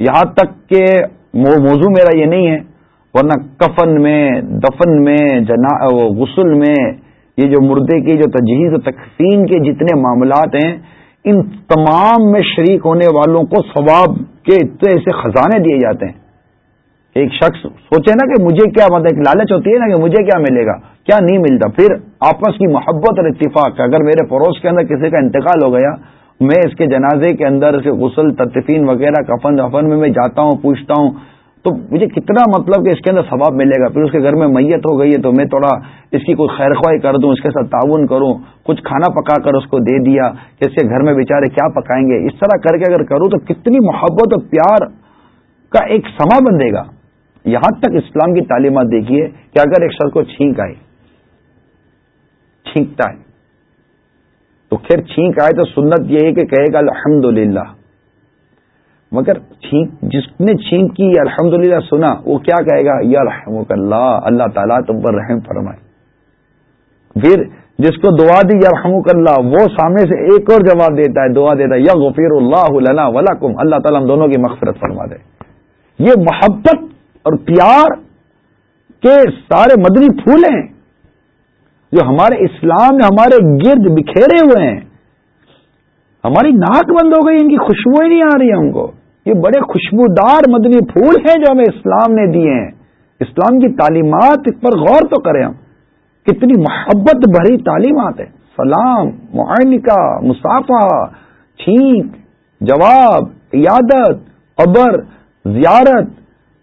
یہاں تک کہ موضوع میرا یہ نہیں ہے، ورنہ کفن میں، دفن میں، جنا غسل میں، یہ جو مردے کی جو تجہیز و تقسیم کے جتنے معاملات ہیں، ان تمام میں شریک ہونے والوں کو ثواب کے اتنے ایسے خزانے دیے جاتے ہیں۔ ایک شخص سوچے نا کہ مجھے کیا مطلب ایک لالچ ہوتی ہے نا کہ مجھے کیا ملے گا؟ کیا نہیں ملتا؟ پھر آپس کی محبت اور اتفاق، اگر میرے پڑوس کے اندر کسی کا انتقال ہو گیا، میں اس کے جنازے کے اندر سے غسل تطفین وغیرہ، کفن وفن میں میں جاتا ہوں، پوچھتا ہوں، تو مجھے کتنا مطلب کہ اس کے اندر ثواب ملے گا؟ پھر اس کے گھر میں میت ہو گئی ہے تو میں تھوڑا اس کی کوئی خیر خواہ کر دوں، اس کے ساتھ تعاون کروں، کچھ کھانا پکا کر اس کو دے دیا کہ اس کے گھر میں بیچارے کیا پکائیں گے؟ اس طرح کر کے اگر کروں تو کتنی محبت اور پیار کا ایک سما بن دے گا۔ یہاں تک اسلام کی تعلیمات دیکھیے کہ اگر ایک شخص کو چھینک آئے، چھینکتا ہے، تو خیر چھینک آئے تو سنت یہ ہے کہ کہے گا الحمد مگر چھینک، جس نے چھینک کی الحمد سنا، وہ کیا کہے گا؟ یا الحم اللہ اللہ تعالیٰ تم پر رحم فرمائے۔ پھر جس کو دعا دی، یا رحم اللہ، وہ سامنے سے ایک اور جواب دیتا ہے، دعا دیتا ہے یا غفیر اللہ ولا کم اللہ تعالیٰ ہم دونوں کی مغفرت فرما دے۔ یہ محبت اور پیار کے سارے مدنی پھول ہیں جو ہمارے اسلام میں ہمارے گرد بکھیرے ہوئے ہیں، ہماری ناک بند ہو گئی، ان کی خوشبوئیں نہیں آ رہی ہم کو۔ یہ بڑے خوشبودار مدنی پھول ہیں جو ہمیں اسلام نے دیے ہیں۔ اسلام کی تعلیمات پر غور تو کریں ہم۔ کتنی محبت بھری تعلیمات ہیں۔ سلام معائنکا مسافہ چھینک، جواب، عیادت، قبر، زیارت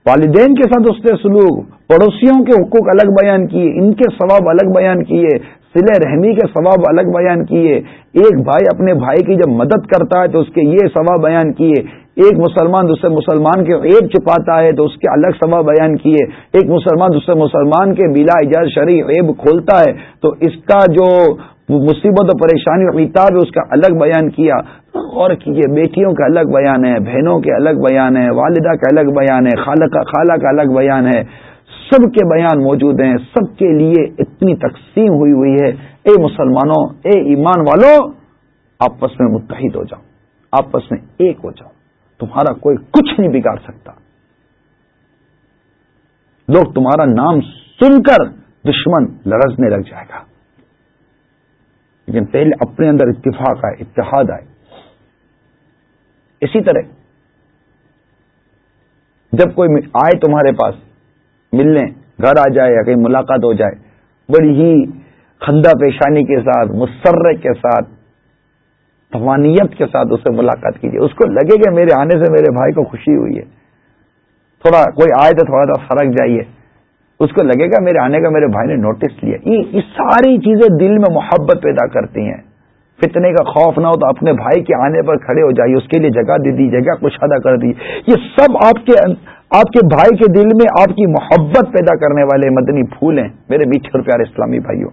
والدین کے ساتھ اس سے سلوک، پڑوسیوں کے حقوق الگ بیان کیے، ان کے ثواب الگ بیان کیے سل رحمی کے ثواب الگ بیان کیے۔ ایک بھائی اپنے بھائی کی جب مدد کرتا ہے تو اس کے یہ ثواب بیان کیے۔ ایک مسلمان دوسرے مسلمان کے عیب چھپاتا ہے تو اس کے الگ ثواب بیان کیے۔ ایک مسلمان دوسرے مسلمان کے بلا اجاز شرع عیب کھولتا ہے تو اس کا جو مصیبت و پریشانی اور ہے، اس کا الگ بیان کیا۔ اور کیجیے بیٹیوں کا الگ بیان ہے، بہنوں کے الگ بیان ہے، والدہ کا الگ بیان ہے، خالہ کا خالہ کا الگ بیان ہے۔ سب کے بیان موجود ہیں، سب کے لیے اتنی تقسیم ہوئی ہوئی ہے۔ اے مسلمانوں، اے ایمان والوں آپس میں متحد ہو جاؤ، آپس میں ایک ہو جاؤ۔ تمہارا کوئی کچھ نہیں بگاڑ سکتا۔ لوگ تمہارا نام سن کر دشمن لرزنے لگ جائے گا۔ لیکن پہلے اپنے اندر اتفاق آئے، اتحاد آئے۔ اسی طرح جب کوئی آئے تمہارے پاس، ملنے، گھر آ جائے یا کہیں ملاقات ہو جائے، بڑی ہی خندہ پیشانی کے ساتھ مسرے کے ساتھ، توانیت کے ساتھ اسے ملاقات کیجیے۔ اس کو لگے کہ میرے آنے سے میرے بھائی کو خوشی ہوئی ہے۔ تھوڑا کوئی آئے تو تھوڑا سا فرق جائیے۔ اس کو لگے گا میرے آنے کا میرے بھائی نے نوٹس لیا۔ یہ ساری چیزیں دل میں محبت پیدا کرتی ہیں۔ فتنے کا خوف نہ ہو تو اپنے بھائی کے آنے پر کھڑے ہو جائیے، اس کے لیے جگہ دے دی جگہ کچھ ادا کر دی یہ سب آپ کے آپ کے بھائی کے دل میں آپ کی محبت پیدا کرنے والے مدنی پھول ہیں۔ میرے میٹھے اور پیارے اسلامی بھائیوں،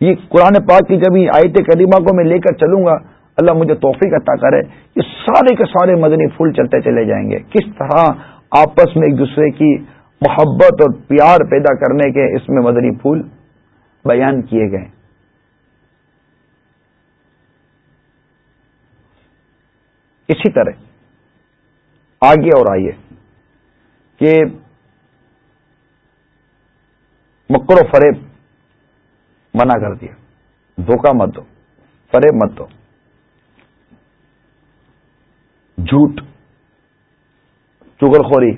یہ قرآن پاک کی جب آیت کریمہ کو میں لے کر چلوں گا، اللہ مجھے توفیق عطا کرے یہ سارے کے سارے مدنی پھول چلتے چلے جائیں گے۔ کس طرح آپس میں ایک دوسرے کی محبت اور پیار پیدا کرنے کے اس میں مدنی پھول بیان کیے گئے۔ اسی طرح آگے اور آئیے کہ مکر و فریب منع کر دیا۔ دھوکہ مت دو، فریب مت دو۔ جھوٹ چگل خوری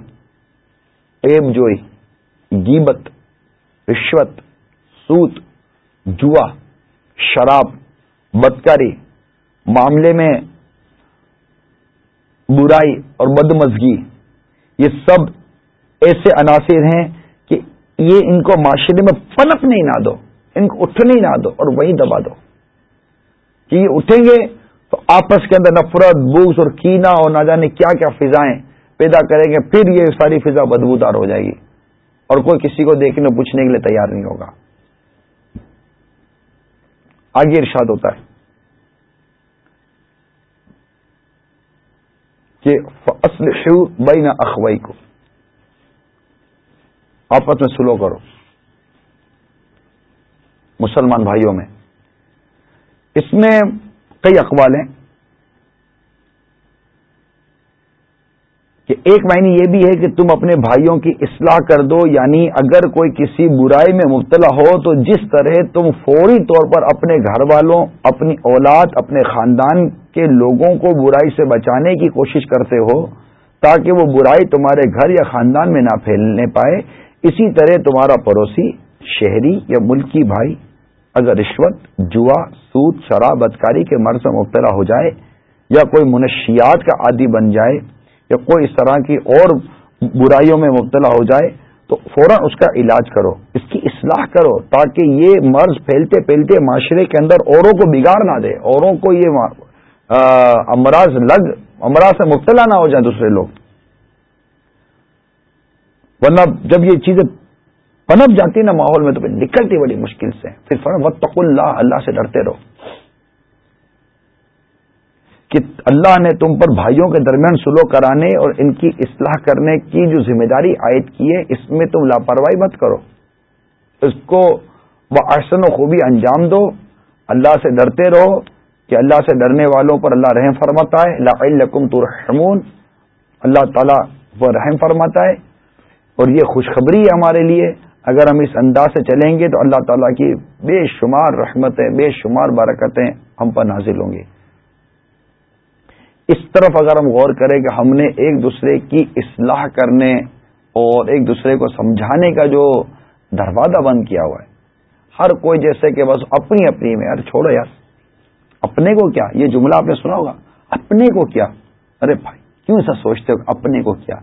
ایب جوئی گیبت رشوت، سوت، جوا، شراب، بدکاری، معاملے میں برائی اور بدمزگی، یہ سب ایسے عناصر ہیں کہ یہ ان کو معاشرے میں پنپ نہیں نہ دو، ان کو اٹھنے نہ دو اور وہیں دبا دو۔ کہ یہ اٹھیں گے تو آپس کے اندر نفرت بوس اور کینا اور نہ جانے کیا کیا فضائیں پیدا کریں گے، پھر یہ ساری فضا بدبودار ہو جائے گی۔ اور کوئی کسی کو دیکھنے پوچھنے کے لیے تیار نہیں ہوگا۔ آگے ارشاد ہوتا ہے۔ کہ بین اخوئی کو آپس میں سلو کرو۔ مسلمان بھائیوں میں، اس میں کئی اقوال ہیں۔ کہ ایک معنی یہ بھی ہے کہ تم اپنے بھائیوں کی اصلاح کر دو یعنی اگر کوئی کسی برائی میں مبتلا ہو تو جس طرح تم فوری طور پر اپنے گھر والوں، اپنی اولاد، اپنے خاندان کے لوگوں کو برائی سے بچانے کی کوشش کرتے ہو، تاکہ وہ برائی تمہارے گھر یا خاندان میں نہ پھیلنے پائے۔ اسی طرح تمہارا پڑوسی، شہری یا ملکی بھائی، اگر رشوت، جوا، سود، شراب، بدکاری کے مرض میں مبتلا ہو جائے یا کوئی منشیات کا عادی بن جائے یا کوئی اس طرح کی اور برائیوں میں مبتلا ہو جائے تو فوراً اس کا علاج کرو، اس کی اصلاح کرو تاکہ یہ مرض پھیلتے پھیلتے معاشرے کے اندر اوروں کو بگاڑ نہ دے، اوروں کو یہ امراض لگ، امراض سے مبتلا نہ ہو جائیں دوسرے لوگ۔ ورنہ جب یہ چیزیں پنپ جاتی نا ماحول میں تو پھر نکلتی بڑی مشکل سے۔ پھر وقت اللہ اللہ سے ڈرتے رہو۔ کہ اللہ نے تم پر بھائیوں کے درمیان سلو کرانے اور ان کی اصلاح کرنے کی جو ذمہ داری عائد کی ہے، اس میں تم لاپرواہی مت کرو۔ اس کو وہ احسن و خوبی انجام دو۔ اللہ سے ڈرتے رہو کہ اللہ سے ڈرنے والوں پر اللہ رحم فرماتا ہے۔ اللہ ترحمون۔ اللہ تعالیٰ وہ رحم فرماتا ہے۔ اور یہ خوشخبری ہے ہمارے لیے۔ اگر ہم اس انداز سے چلیں گے تو اللہ تعالیٰ کی بے شمار رحمتیں، بے شمار برکتیں ہم پر نازل ہوں گی۔ اس طرف اگر ہم غور کریں کہ ہم نے ایک دوسرے کی اصلاح کرنے اور ایک دوسرے کو سمجھانے کا جو دروازہ بند کیا ہوا ہے، ہر کوئی جیسے کہ بس اپنی اپنی میں یار چھوڑو یار، اپنے کو کیا؟ یہ جملہ آپ نے سنا ہوگا، اپنے کو کیا؟ ارے بھائی، کیوں ایسا سوچتے ہو اپنے کو کیا؟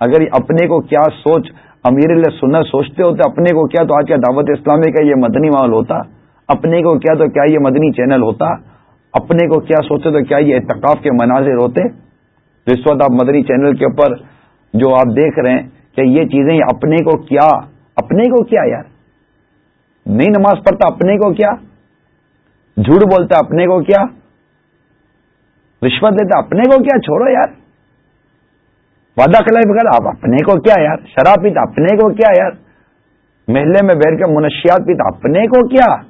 اگر اپنے کو کیا سوچ امیر اللہ سننا سوچتے ہوتے اپنے کو کیا تو آج کیا دعوت اسلامی کا یہ مدنی ماحول ہوتا؟ اپنے کو کیا تو کیا یہ مدنی چینل ہوتا؟ اپنے کو کیا سوچتے تو کیا یہ اعتکاف کے مناظر ہوتے؟ اس وقت آپ مدنی چینل کے اوپر جو آپ دیکھ رہے ہیں کہ یہ چیزیں اپنے کو کیا؟ اپنے کو کیا یار؟ نہیں نماز پڑھتا، اپنے کو کیا؟ جھوٹ بولتا، اپنے کو کیا؟ رشوت دیتا، اپنے کو کیا؟ چھوڑو یار۔ وعدہ خلاف کر آپ اپنے کو کیا یار؟ شراب پیتا، اپنے کو کیا یار؟ محلے میں بیٹھ کے منشیات پیتا، اپنے کو کیا؟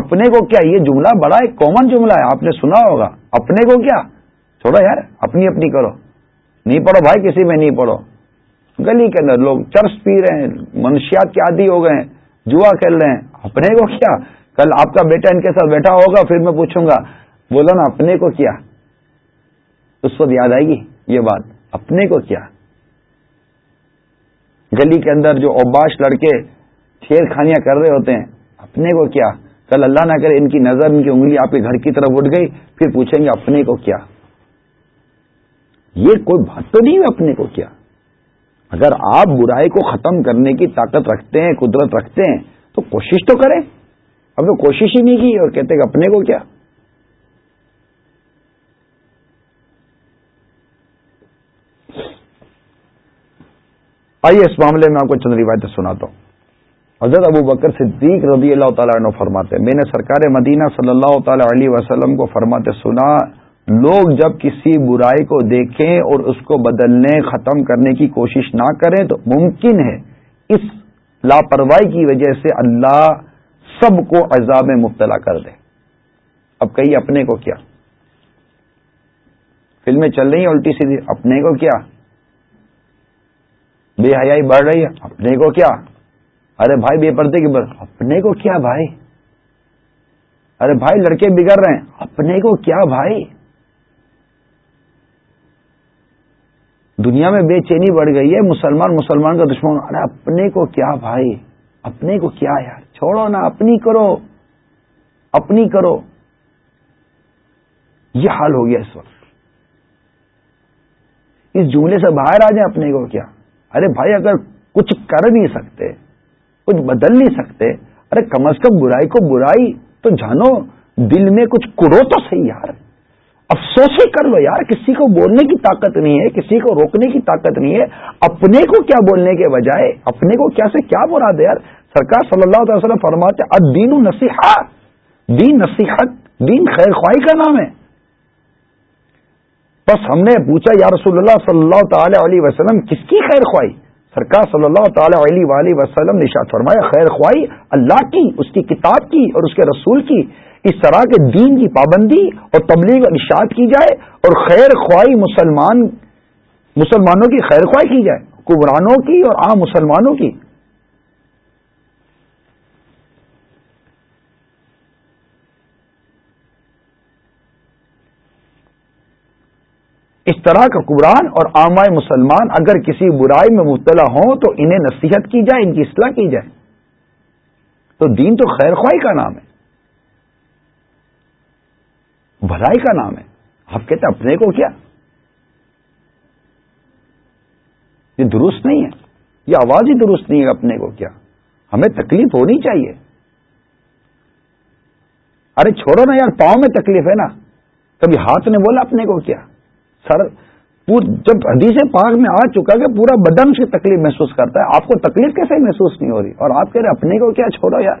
اپنے کو کیا؟ یہ جملہ بڑا ایک کامن جملہ ہے، آپ نے سنا ہوگا۔ اپنے کو کیا؟ چھوڑو یار، اپنی اپنی کرو۔ نہیں پڑھو بھائی، کسی میں نہیں پڑھو۔ گلی کے اندر لوگ چرس پی رہے ہیں، منشیات کے عادی ہو گئے ہیں، جوا کھیل رہے ہیں۔ اپنے کو کیا؟ کل آپ کا بیٹا ان کے ساتھ بیٹھا ہوگا، پھر میں پوچھوں گا بولو نا، اپنے کو کیا؟ اس وقت یاد آئے گی یہ بات، اپنے کو کیا؟ گلی کے اندر جو اوباش لڑکے چھیر خانیاں کر رہے ہوتے ہیں، اپنے کو کیا؟ کل اللہ نہ کرے ان کی نظر، ان کی انگلی آپ کے گھر کی طرف اٹھ گئی، پھر پوچھیں گے اپنے کو کیا؟ یہ کوئی بات تو نہیں ہے اپنے کو کیا؟ اگر آپ برائی کو ختم کرنے کی طاقت رکھتے ہیں، قدرت رکھتے ہیں، تو کوشش تو کریں۔ اب تو کوشش ہی نہیں کی اور کہتے کہ اپنے کو کیا؟ آئیے اس معاملے میں آپ کو چند روایتیں سناتا ہوں۔ حضرت ابو بکر صدیق رضی اللہ تعالیٰ عنہ فرماتے میں نے سرکار مدینہ صلی اللہ تعالی علیہ وسلم کو فرماتے، سنا، لوگ جب کسی برائی کو دیکھیں اور اس کو بدلنے، ختم کرنے کی کوشش نہ کریں تو ممکن ہے اس لاپرواہی کی وجہ سے اللہ سب کو عذاب میں مبتلا کر دے۔ اب کہیے، اپنے کو کیا؟ فلمیں چل رہی ہیں الٹی سیدھی، اپنے کو کیا؟ بے حیائی بڑھ رہی ہے، اپنے کو کیا؟ ارے بھائی بے پردے کی بڑھ اپنے کو کیا بھائی؟ ارے بھائی لڑکے بگڑ رہے ہیں، اپنے کو کیا بھائی؟ دنیا میں بے چینی بڑھ گئی ہے، مسلمان مسلمان کا دشمن۔ ارے اپنے کو کیا بھائی؟ اپنے کو کیا یار؟ چھوڑو نا، اپنی کرو اپنی کرو۔ یہ حال ہو گیا اس وقت۔ اس جملے سے باہر آ جائیں اپنے کو کیا؟ ارے بھائی اگر کچھ کر نہیں سکتے کچھ بدل نہیں سکتے۔ ارے، کم از کم برائی کو برائی تو جانو، دل میں کچھ کرو تو صحیح یار۔ افسوس ہی کر لو یار، کسی کو بولنے کی طاقت نہیں ہے، کسی کو روکنے کی طاقت نہیں ہے۔ اپنے کو کیا بولنے کے بجائے، اپنے کو کیا سے کیا برا دے یار؟ سرکار صلی اللہ تعالی وسلم فرماتے دین نصیحت دین نصیحت دین خیر خواہی کا نام ہے۔ بس ہم نے پوچھا، یا رسول اللہ صلی اللہ تعالی علیہ وسلم، کس کی خیر خواہی؟ سرکار صلی اللہ تعالی علیہ وآلہ وسلم نے شاد فرمایا، خیر خواہی، اللہ کی، اس کی کتاب کی اور اس کے رسول کی اس طرح کے دین کی پابندی اور تبلیغ اور اشاعت کی جائے اور خیر خواہی مسلمان، مسلمانوں کی خیر خواہ کی جائے کبرانوں کی اور عام مسلمانوں کی۔ اس طرح کا قرآن اور عامائے مسلمان اگر کسی برائی میں مبتلا ہوں تو انہیں نصیحت کی جائے، ان کی اصلاح کی جائے۔ تو دین تو خیر خواہی کا نام ہے۔ بھلائی کا نام ہے۔ آپ کہتے اپنے کو کیا؟ یہ درست نہیں ہے۔ یہ آواز ہی درست نہیں ہے، اپنے کو کیا؟ ہمیں تکلیف ہونی چاہیے۔ ارے چھوڑو نا یار، پاؤں میں تکلیف ہے نا۔ کبھی ہاتھ نے بولا اپنے کو کیا؟ سر جب حدیث پاک میں آ چکا کہ پورا بدن سے تکلیف محسوس کرتا ہے، آپ کو تکلیف کیسے محسوس نہیں ہو رہی؟ اور آپ کہہ رہے اپنے کو کیا چھوڑو یار؟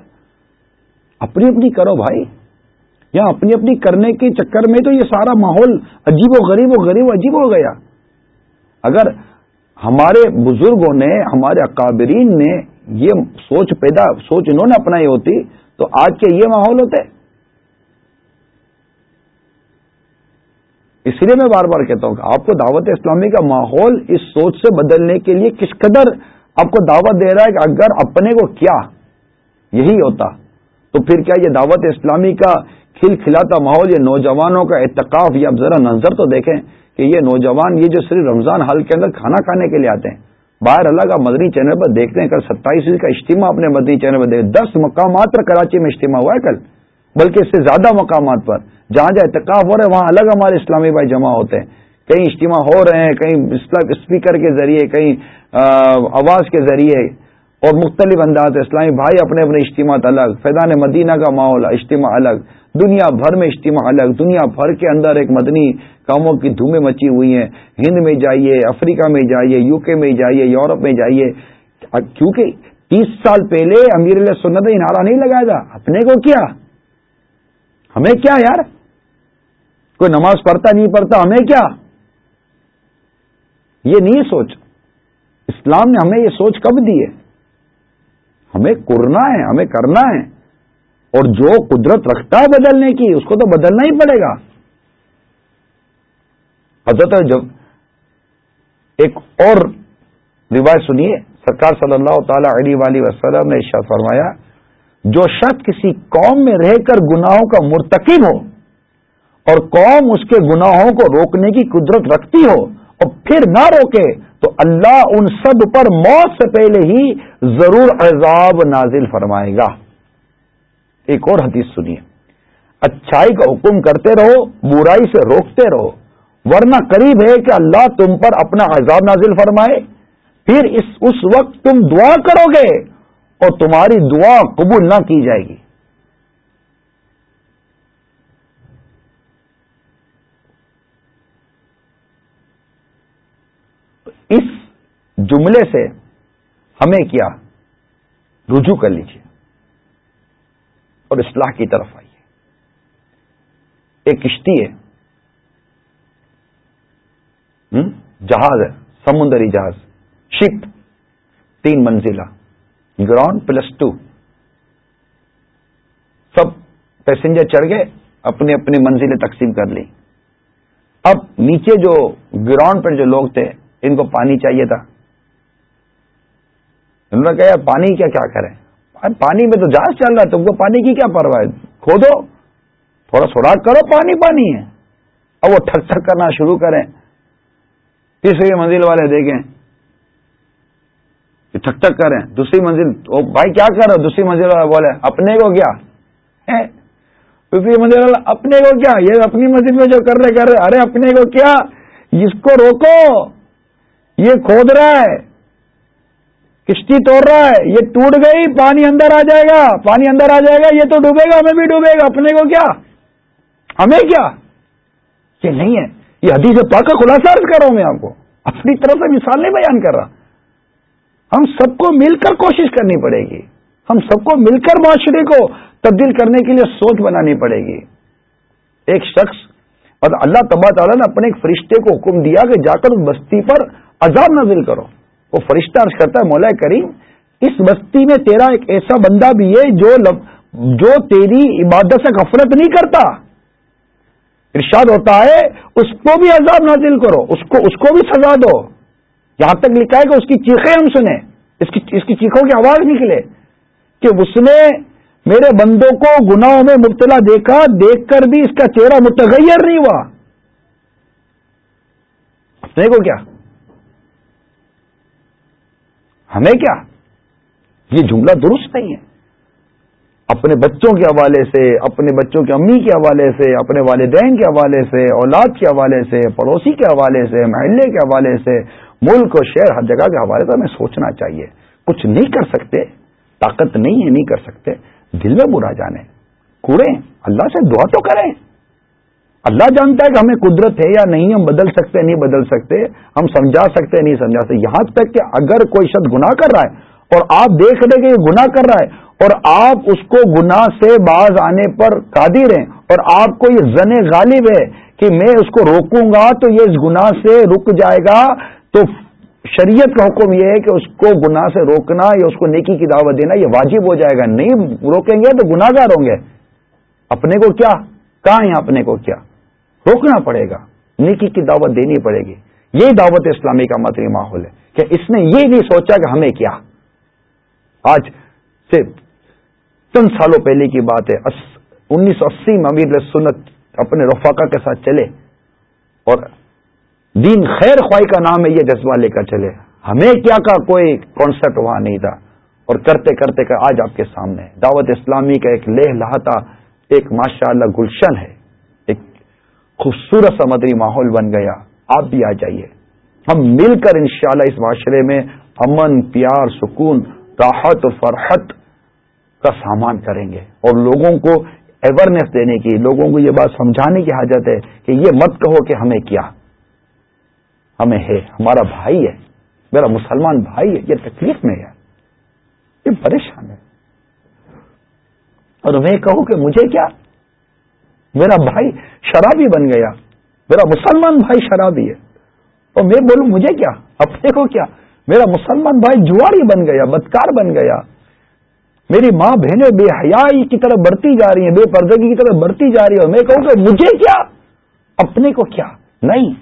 اپنی اپنی کرو بھائی۔ یا اپنی اپنی کرنے کے چکر میں تو یہ سارا ماحول عجیب و غریب و غریب و عجیب ہو گیا۔ اگر ہمارے بزرگوں نے، ہمارے اکابرین نے یہ سوچ پیدا سوچ انہوں نے اپنائی ہوتی، تو آج کے یہ ماحول ہوتے۔ اس لیے میں بار بار کہتا ہوں کہ آپ کو دعوت اسلامی کا ماحول اس سوچ سے بدلنے کے لیے کس قدر آپ کو دعوت دے رہا ہے کہ اگر اپنے کو کیا یہی ہوتا، تو پھر کیا یہ دعوت اسلامی کا کھل کھلاتا ماحول، یہ نوجوانوں کا اتقاف یا ذرا نظر تو دیکھیں کہ یہ نوجوان، یہ جو صرف رمضان حال کے اندر کھانا کھانے کے لیے آتے ہیں، باہر اللہ کا مدنی چینل پر دیکھتے ہیں، کل ستائیس کا اجتماع اپنے مدنی چینل پر دیکھ دس مقامات پر کراچی میں اجتماع ہوا ہے کل، بلکہ اس سے زیادہ مقامات پر۔ جہاں جہاں اتقاف ہو رہے ہیں وہاں الگ ہمارے اسلامی بھائی جمع ہوتے ہیں۔ کہیں اجتماع ہو رہے ہیں، کہیں اسپیکر کے ذریعے، کہیں آواز کے ذریعے۔ اور مختلف انداز اسلامی بھائی اپنے اپنے اجتماع الگ۔ فیضان مدینہ کا ماحول، اجتماع الگ۔ دنیا بھر میں اجتماع الگ۔ دنیا بھر کے اندر ایک مدنی کاموں کی دھومیں مچی ہوئی ہیں۔ ہند میں جائیے، افریقہ میں جائیے، یو کے میں جائیے، یورپ میں جائیے۔ کیونکہ تیس سال پہلے امیر اللہ سنت نعرہ نہیں لگایا تھا، اپنے کو کیا؟ ہمیں کیا یار؟ کوئی نماز پڑھتا نہیں پڑھتا، ہمیں کیا؟ یہ نہیں سوچ۔ اسلام نے ہمیں یہ سوچ کب دی ہے؟ ہمیں کرنا ہے، ہمیں کرنا ہے۔ اور جو قدرت رکھتا ہے بدلنے کی، اس کو تو بدلنا ہی پڑے گا۔ حضرت جب ایک اور روایت سنیے، سرکار صلی اللہ تعالی علیہ وسلم نے ارشاد فرمایا، جو شخص کسی قوم میں رہ کر گناہوں کا مرتکب ہو اور قوم اس کے گناہوں کو روکنے کی قدرت رکھتی ہو اور پھر نہ روکے تو اللہ ان سب پر موت سے پہلے ہی ضرور عذاب نازل فرمائے گا۔ ایک اور حدیث سنیے۔ اچھائی کا حکم کرتے رہو، برائی سے روکتے رہو، ورنہ قریب ہے کہ اللہ تم پر اپنا عذاب نازل فرمائے۔ پھر اس اس وقت تم دعا کرو گے اور تمہاری دعا قبول نہ کی جائے گی اس جملے سے ہمیں کیا؟ رجوع کر لیجیے اور اصلاح کی طرف آئیے۔ ایک کشتی ہے۔ جہاز ہے، سمندری جہاز۔ شپ۔ تین منزلہ۔ Ground plus two. سب پیسنجر چڑھ گئے اپنی اپنی منزلیں تقسیم کر لی۔ اب نیچے جو گراؤنڈ پر جو لوگ تھے، ان کو پانی چاہیے تھا۔ انہوں نے کہا پانی کیا کیا کریں? پانی میں تو جہاز چل رہا ہے، تم کو پانی کی کیا پرواہ کھودو، تھوڑا سوراخ کرو، پانی پانی ہے۔ اب وہ ٹھک ٹھک کرنا شروع کریں۔ تیسری منزل والے دیکھیں۔ ٹھک ٹھک کریں۔ دوسری منزل بھائی کیا کر رہے دوسری منزل والا بولے، اپنے کو کیا؟ دوسری منزل والا اپنے کو کیا؟ یہ اپنی منزل میں جو کر رہے کر رہے ارے، اپنے کو کیا؟ اس کو روکو، یہ کھود رہا ہے۔ کشتی توڑ رہا ہے، یہ ٹوٹ گئی، پانی اندر آ جائے گا، پانی اندر آ جائے گا، یہ تو ڈوبے گا، ہمیں بھی ڈوبے گا، اپنے کو کیا؟ ہمیں کیا؟ یہ نہیں ہے۔ یہ حدیث پاک کا خلاصہ عرض کر رہا ہوں میں آپ کو۔ اپنی طرف سے مثال نہیں بیان کر رہا۔ ہم سب کو مل کر کوشش کرنی پڑے گی۔ ہم سب کو مل کر معاشرے کو تبدیل کرنے کے لیے سوچ بنانی پڑے گی۔ ایک شخص، اور اللہ تبا تعالیٰ نے اپنے ایک فرشتے کو حکم دیا کہ جا کر بستی پر عذاب نازل کرو۔ وہ فرشتہ عرض کرتا ہے، مولا کریم، اس بستی میں تیرا ایک ایسا بندہ بھی ہے جو لب، جو تیری عبادت سے غفلت نہیں کرتا۔ ارشاد ہوتا ہے، اس کو بھی عذاب نازل کرو، اس کو اس کو بھی سزا دو۔ یہاں تک لکھا ہے کہ اس کی چیخیں ہم سنیں، اس کی اس کی چیخوں کی آواز نکلے۔ کہ اس نے میرے بندوں کو گناہوں میں مبتلا دیکھا، دیکھ کر بھی اس کا چہرہ متغیر نہیں ہوا۔ اپنے کو کیا۔ ہمیں کیا؟ یہ جملہ درست نہیں ہے۔ اپنے بچوں کے حوالے سے، اپنے بچوں کی امی کے حوالے سے، اپنے والدین کے حوالے سے، اولاد کے حوالے سے، پڑوسی کے حوالے سے، محلے کے حوالے سے، ملک اور شہر، ہر جگہ کے حوالے سے ہمیں سوچنا چاہیے۔ کچھ نہیں کر سکتے، طاقت نہیں ہے، نہیں کر سکتے۔ دل میں برا جانے۔ کوڑے اللہ سے دعا تو کریں۔ اللہ جانتا ہے کہ ہمیں قدرت ہے یا نہیں، ہم بدل سکتے نہیں بدل سکتے، ہم سمجھا سکتے نہیں سمجھا سکتے۔ یہاں تک کہ اگر کوئی شخص گناہ کر رہا ہے اور آپ دیکھ رہے کہ یہ گناہ کر رہا ہے اور آپ اس کو گناہ سے باز آنے پر قادر ہیں اور آپ کو یہ زن غالب ہے کہ میں اس کو روکوں گا تو یہ اس گناہ سے رک جائے گا، تو شریعت کا حکم یہ ہے کہ اس کو گناہ سے روکنا یا اس کو نیکی کی دعوت دینا یہ واجب ہو جائے گا۔ نہیں روکیں گے تو گناہ گار ہوں گے۔ اپنے کو کیا؟ کہاں ہے اپنے کو کیا؟ روکنا پڑے گا۔ نیکی کی دعوت دینی پڑے گی۔ یہی دعوت اسلامی کا مدنی ماحول ہے کہ اس نے یہ نہیں سوچا کہ ہمیں کیا۔ آج سے چند سالوں پہلے کی بات ہے انیس سو اسی میں امیر سنت اپنے رفاقہ کے ساتھ چلے اور دین خیر خواہ کا نام ہے، یہ جذبہ لے کر چلے۔ ہمیں کیا کا؟ کوئی کانسیپٹ وہاں نہیں تھا۔ اور کرتے کرتے کر آج آپ کے سامنے دعوت اسلامی کا ایک لہ لہتا ایک ماشاء اللہ گلشن ہے۔ خوبصورت سا مدری ماحول بن گیا۔ آپ بھی آ جائیے۔ ہم مل کر انشاءاللہ اس معاشرے میں امن، پیار، سکون، راحت و فرحت کا سامان کریں گے۔ اور لوگوں کو اویئرنیس دینے کی، لوگوں کو یہ بات سمجھانے کی حاجت ہے کہ یہ مت کہو کہ ہمیں کیا۔ ہمیں ہے، ہمارا بھائی ہے، میرا مسلمان بھائی ہے، یہ تکلیف میں ہے۔ یہ پریشان ہے۔ اور میں کہوں کہ مجھے کیا؟ میرا بھائی شرابی بن گیا۔ میرا مسلمان بھائی شرابی ہے۔ اور میں بولوں، مجھے کیا؟ اپنے کو کیا؟ میرا مسلمان بھائی جواری بن گیا، بدکار بن گیا۔ میری ماں بہنیں بے حیائی کی طرف بڑھتی جا رہی ہیں، بے پردگی کی طرف بڑھتی جا رہی ہے اور میں کہوں کہ مجھے کیا؟ اپنے کو کیا؟ نہیں۔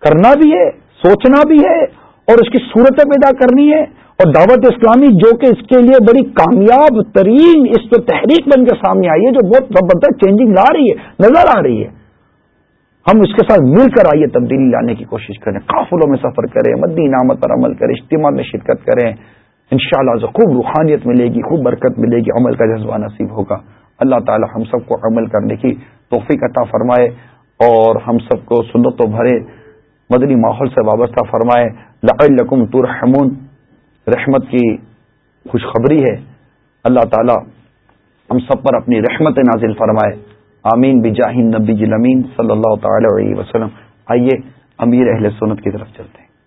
کرنا بھی ہے، سوچنا بھی ہے، اور اس کی صورتیں پیدا کرنی ہے اور دعوت اسلامی جو کہ اس کے لیے بڑی کامیاب ترین اس پہ تحریک بن کے سامنے آئی ہے، جو بہت زبردست چینجنگ لا رہی ہے، نظر آ رہی ہے۔ ہم اس کے ساتھ مل کر آئیے، تبدیلی لانے کی کوشش کریں، قافلوں میں سفر کریں مدی نامت پر عمل کریں، اجتماع میں شرکت کریں۔ ان شاء اللہ خوب روحانیت ملے گی، خوب برکت ملے گی، عمل کا جذبہ نصیب ہوگا۔ اللہ تعالی ہم سب کو عمل کرنے کی توفیق عطا فرمائے اور ہم سب کو سنت و بھرے مدنی ماحول سے وابستہ فرمائے۔ لقم ترحمون۔ رحمت کی خوشخبری ہے۔ اللہ تعالی ہم سب پر اپنی رحمت نازل فرمائے۔ آمین۔ بجاہ نبی جلمین صلی اللہ تعالی علیہ وسلم۔ آئیے امیر اہل سنت کی طرف چلتے ہیں۔